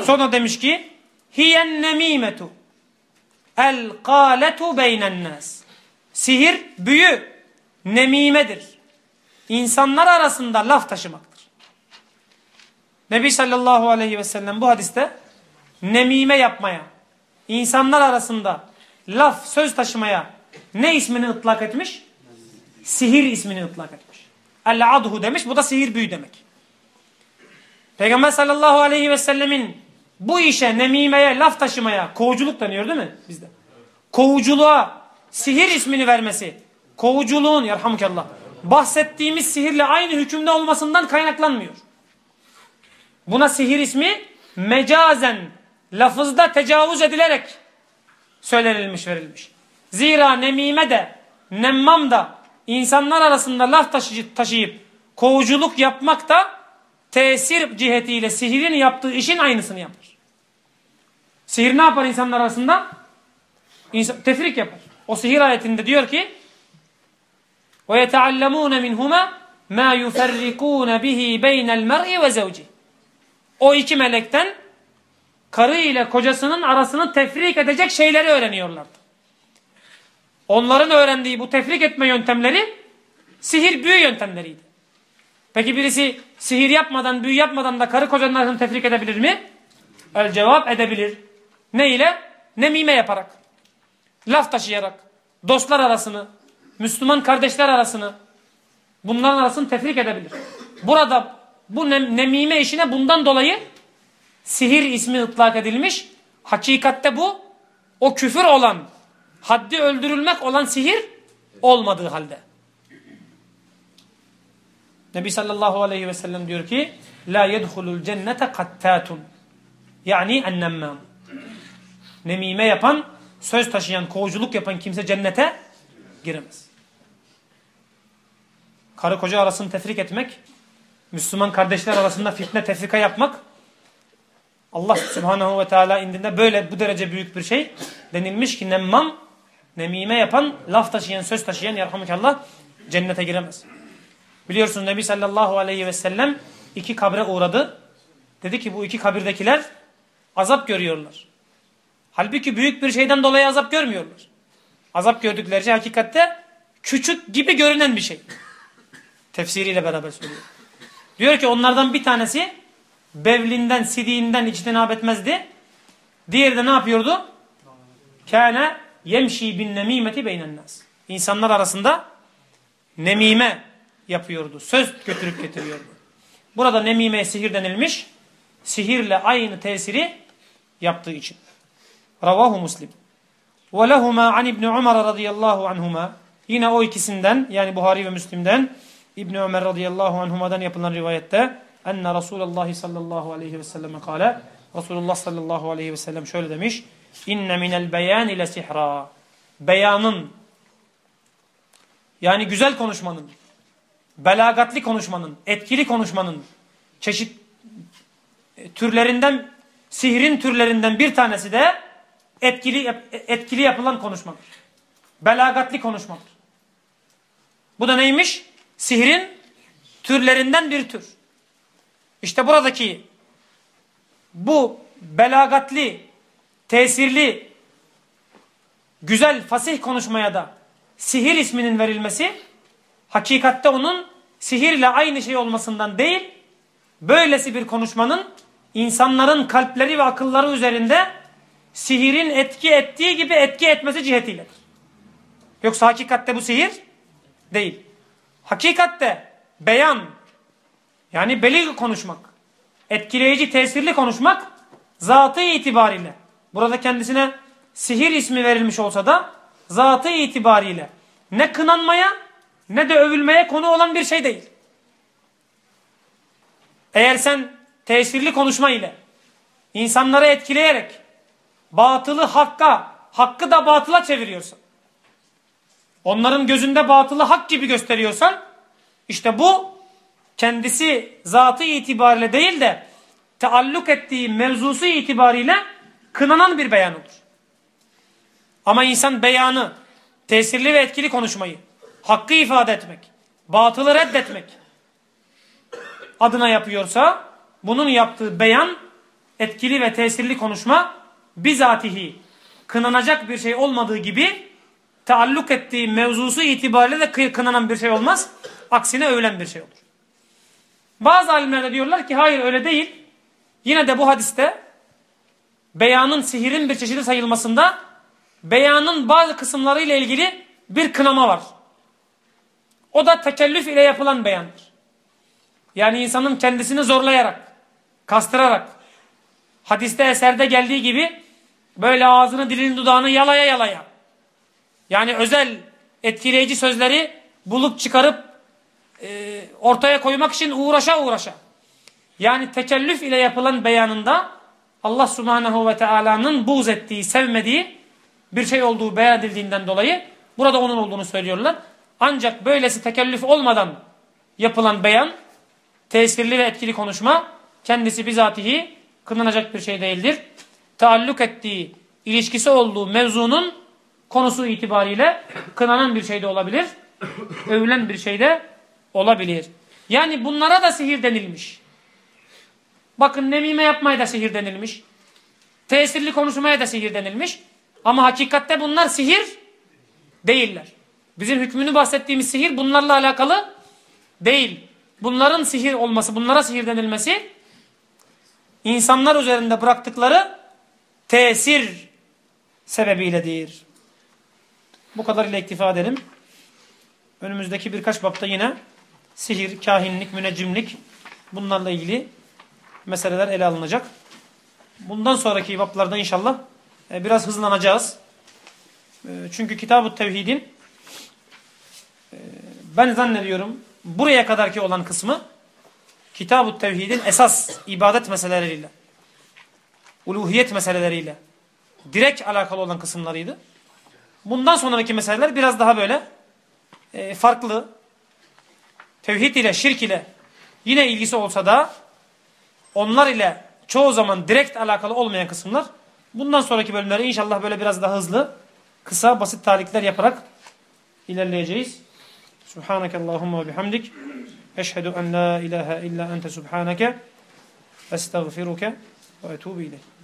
Sonra demiş ki hiyen nemimetu el kâletu beynen nas. Sihir, büyü, nemimedir. İnsanlar arasında laf taşımaktır. Nebi sallallahu aleyhi ve sellem bu hadiste nemime yapmaya, insanlar arasında laf, söz taşımaya ne ismini ıtlak etmiş? Sihir ismini ıtlak etmiş. El-adhu demiş, bu da sihir büyü demek. Peygamber sallallahu aleyhi ve sellemin bu işe, nemimeye, laf taşımaya, kovuculuk deniyor değil mi bizde? Kovuculuğa sihir ismini vermesi, kovuculuğun, yarhamukallah, bahsettiğimiz sihirle aynı hükümde olmasından kaynaklanmıyor. Buna sihir ismi mecazen, lafızda tecavüz edilerek söylenilmiş, verilmiş. Zira nemime de, nemmam da insanlar arasında laf taşıyıp, taşıyıp kovuculuk yapmak da tesir cihetiyle sihirin yaptığı işin aynısını yapar. Sihir ne yapar insanlar arasında? İnsan, tefrik yapar. O sihir ayetinde diyor ki وَيَتَعَلَّمُونَ مِنْهُمَا مَا يُفَرِّقُونَ بِهِ بَيْنَ الْمَرْءِ وَزَوْجِهِ O iki melekten karı ile kocasının arasını tefrik edecek şeyleri öğreniyorlardı. Onların öğrendiği bu tefrik etme yöntemleri sihir büyü yöntemleriydi. Peki birisi sihir yapmadan, büyü yapmadan da karı kocanın arasını tefrik edebilir mi? El cevap edebilir. Ne ile? Nemime yaparak. Laf taşıyarak. Dostlar arasını, Müslüman kardeşler arasını, bunların arasını tefrik edebilir. Burada bu nem nemime işine bundan dolayı sihir ismi ıtlak edilmiş. Hakikatte bu o küfür olan, haddi öldürülmek olan sihir olmadığı halde. Nebi sallallahu aleyhi ve sellem diyor ki La yedhulul cennete kattatun Yani ennemmam Nemime yapan, söz taşıyan, kovuculuk yapan kimse cennete giremez. Karı koca arasını tefrik etmek, Müslüman kardeşler arasında fitne tefrika yapmak Allah subhanahu ve teala indinde böyle bu derece büyük bir şey denilmiş ki nemmam nemime yapan, laf taşıyan, söz taşıyan yarhamukallah cennete giremez. Biliyorsunuz Nebi sallallahu aleyhi ve sellem iki kabre uğradı. Dedi ki bu iki kabirdekiler azap görüyorlar. Halbuki büyük bir şeyden dolayı azap görmüyorlar. Azap gördükleri şey hakikatte küçük gibi görünen bir şey. Tefsiriyle beraber söylüyor. Diyor ki onlardan bir tanesi bevlinden, sidiğinden içtinab etmezdi. Diğeri de ne yapıyordu? Kâne yemşi bin nemimeti beynen. İnsanlar arasında nemime yapıyordu. Söz götürüp getiriyordu. Burada nemime sihir denilmiş. Sihirle aynı tesiri yaptığı için. Ravahu Muslim. Ve lehuma an İbn Umar radıyallahu anhuma. Yine o ikisinden yani Buhari ve Müslim'den İbn Ömer radıyallahu anhuma'dan yapılan rivayette enne Resulullah sallallahu aleyhi ve sellem kâle Resulullah sallallahu aleyhi ve sellem şöyle demiş inne minel beyan ile sihra beyanın yani güzel konuşmanın belagatli konuşmanın etkili konuşmanın çeşit e, türlerinden sihrin türlerinden bir tanesi de etkili etkili yapılan konuşmadır. Belagatli konuşmadır. Bu da neymiş? Sihrin türlerinden bir tür. İşte buradaki bu belagatli, tesirli, güzel, fasih konuşmaya da sihir isminin verilmesi hakikatte onun sihirle aynı şey olmasından değil, böylesi bir konuşmanın insanların kalpleri ve akılları üzerinde sihirin etki ettiği gibi etki etmesi cihetiyledir. Yoksa hakikatte bu sihir değil. Hakikatte beyan yani belir konuşmak, etkileyici, tesirli konuşmak zatı itibariyle burada kendisine sihir ismi verilmiş olsa da zatı itibariyle ne kınanmaya ne de övülmeye konu olan bir şey değil. Eğer sen tesirli konuşma ile insanları etkileyerek batılı hakka, hakkı da batıla çeviriyorsan onların gözünde batılı hak gibi gösteriyorsan işte bu kendisi zatı itibariyle değil de taalluk ettiği mevzusu itibariyle kınanan bir beyan olur. Ama insan beyanı, tesirli ve etkili konuşmayı, hakkı ifade etmek, batılı reddetmek adına yapıyorsa bunun yaptığı beyan, etkili ve tesirli konuşma bizatihi kınanacak bir şey olmadığı gibi taalluk ettiği mevzusu itibariyle de kınanan bir şey olmaz. Aksine övülen bir şey olur. Bazı alimler de diyorlar ki hayır öyle değil. Yine de bu hadiste beyanın sihirin bir çeşidi sayılmasında beyanın bazı kısımları ile ilgili bir kınama var. O da tekellüf ile yapılan beyandır. Yani insanın kendisini zorlayarak, kastırarak, hadiste eserde geldiği gibi böyle ağzını dilini dudağını yalaya yalaya yani özel etkileyici sözleri bulup çıkarıp e, ortaya koymak için uğraşa uğraşa. Yani tekellüf ile yapılan beyanında Allah subhanehu ve teala'nın buğz ettiği, sevmediği bir şey olduğu beyan edildiğinden dolayı burada onun olduğunu söylüyorlar. Ancak böylesi tekellüf olmadan yapılan beyan, tesirli ve etkili konuşma kendisi bizatihi kınanacak bir şey değildir. Taalluk ettiği, ilişkisi olduğu mevzunun konusu itibariyle kınanan bir şey de olabilir. Övülen bir şey de olabilir. Yani bunlara da sihir denilmiş. Bakın nemime yapmaya da sihir denilmiş. Tesirli konuşmaya da sihir denilmiş. Ama hakikatte bunlar sihir değiller. Bizim hükmünü bahsettiğimiz sihir bunlarla alakalı değil. Bunların sihir olması, bunlara sihir denilmesi insanlar üzerinde bıraktıkları tesir sebebiyledir. Bu kadar ile iktifa edelim. Önümüzdeki birkaç bapta yine sihir, kahinlik, müneccimlik bunlarla ilgili meseleler ele alınacak. Bundan sonraki baplarda inşallah e, biraz hızlanacağız. E, çünkü Kitab-ı Tevhid'in ben zannediyorum buraya kadarki olan kısmı Kitab-ı Tevhid'in esas ibadet meseleleriyle, uluhiyet meseleleriyle direkt alakalı olan kısımlarıydı. Bundan sonraki meseleler biraz daha böyle e, farklı. Tevhid ile, şirk ile yine ilgisi olsa da onlar ile çoğu zaman direkt alakalı olmayan kısımlar. Bundan sonraki bölümleri inşallah böyle biraz daha hızlı, kısa, basit tarihler yaparak ilerleyeceğiz. سبحانك اللهم وبحمدك أشهد أن لا إله إلا أنت سبحانك أستغفرك وأتوب إليك.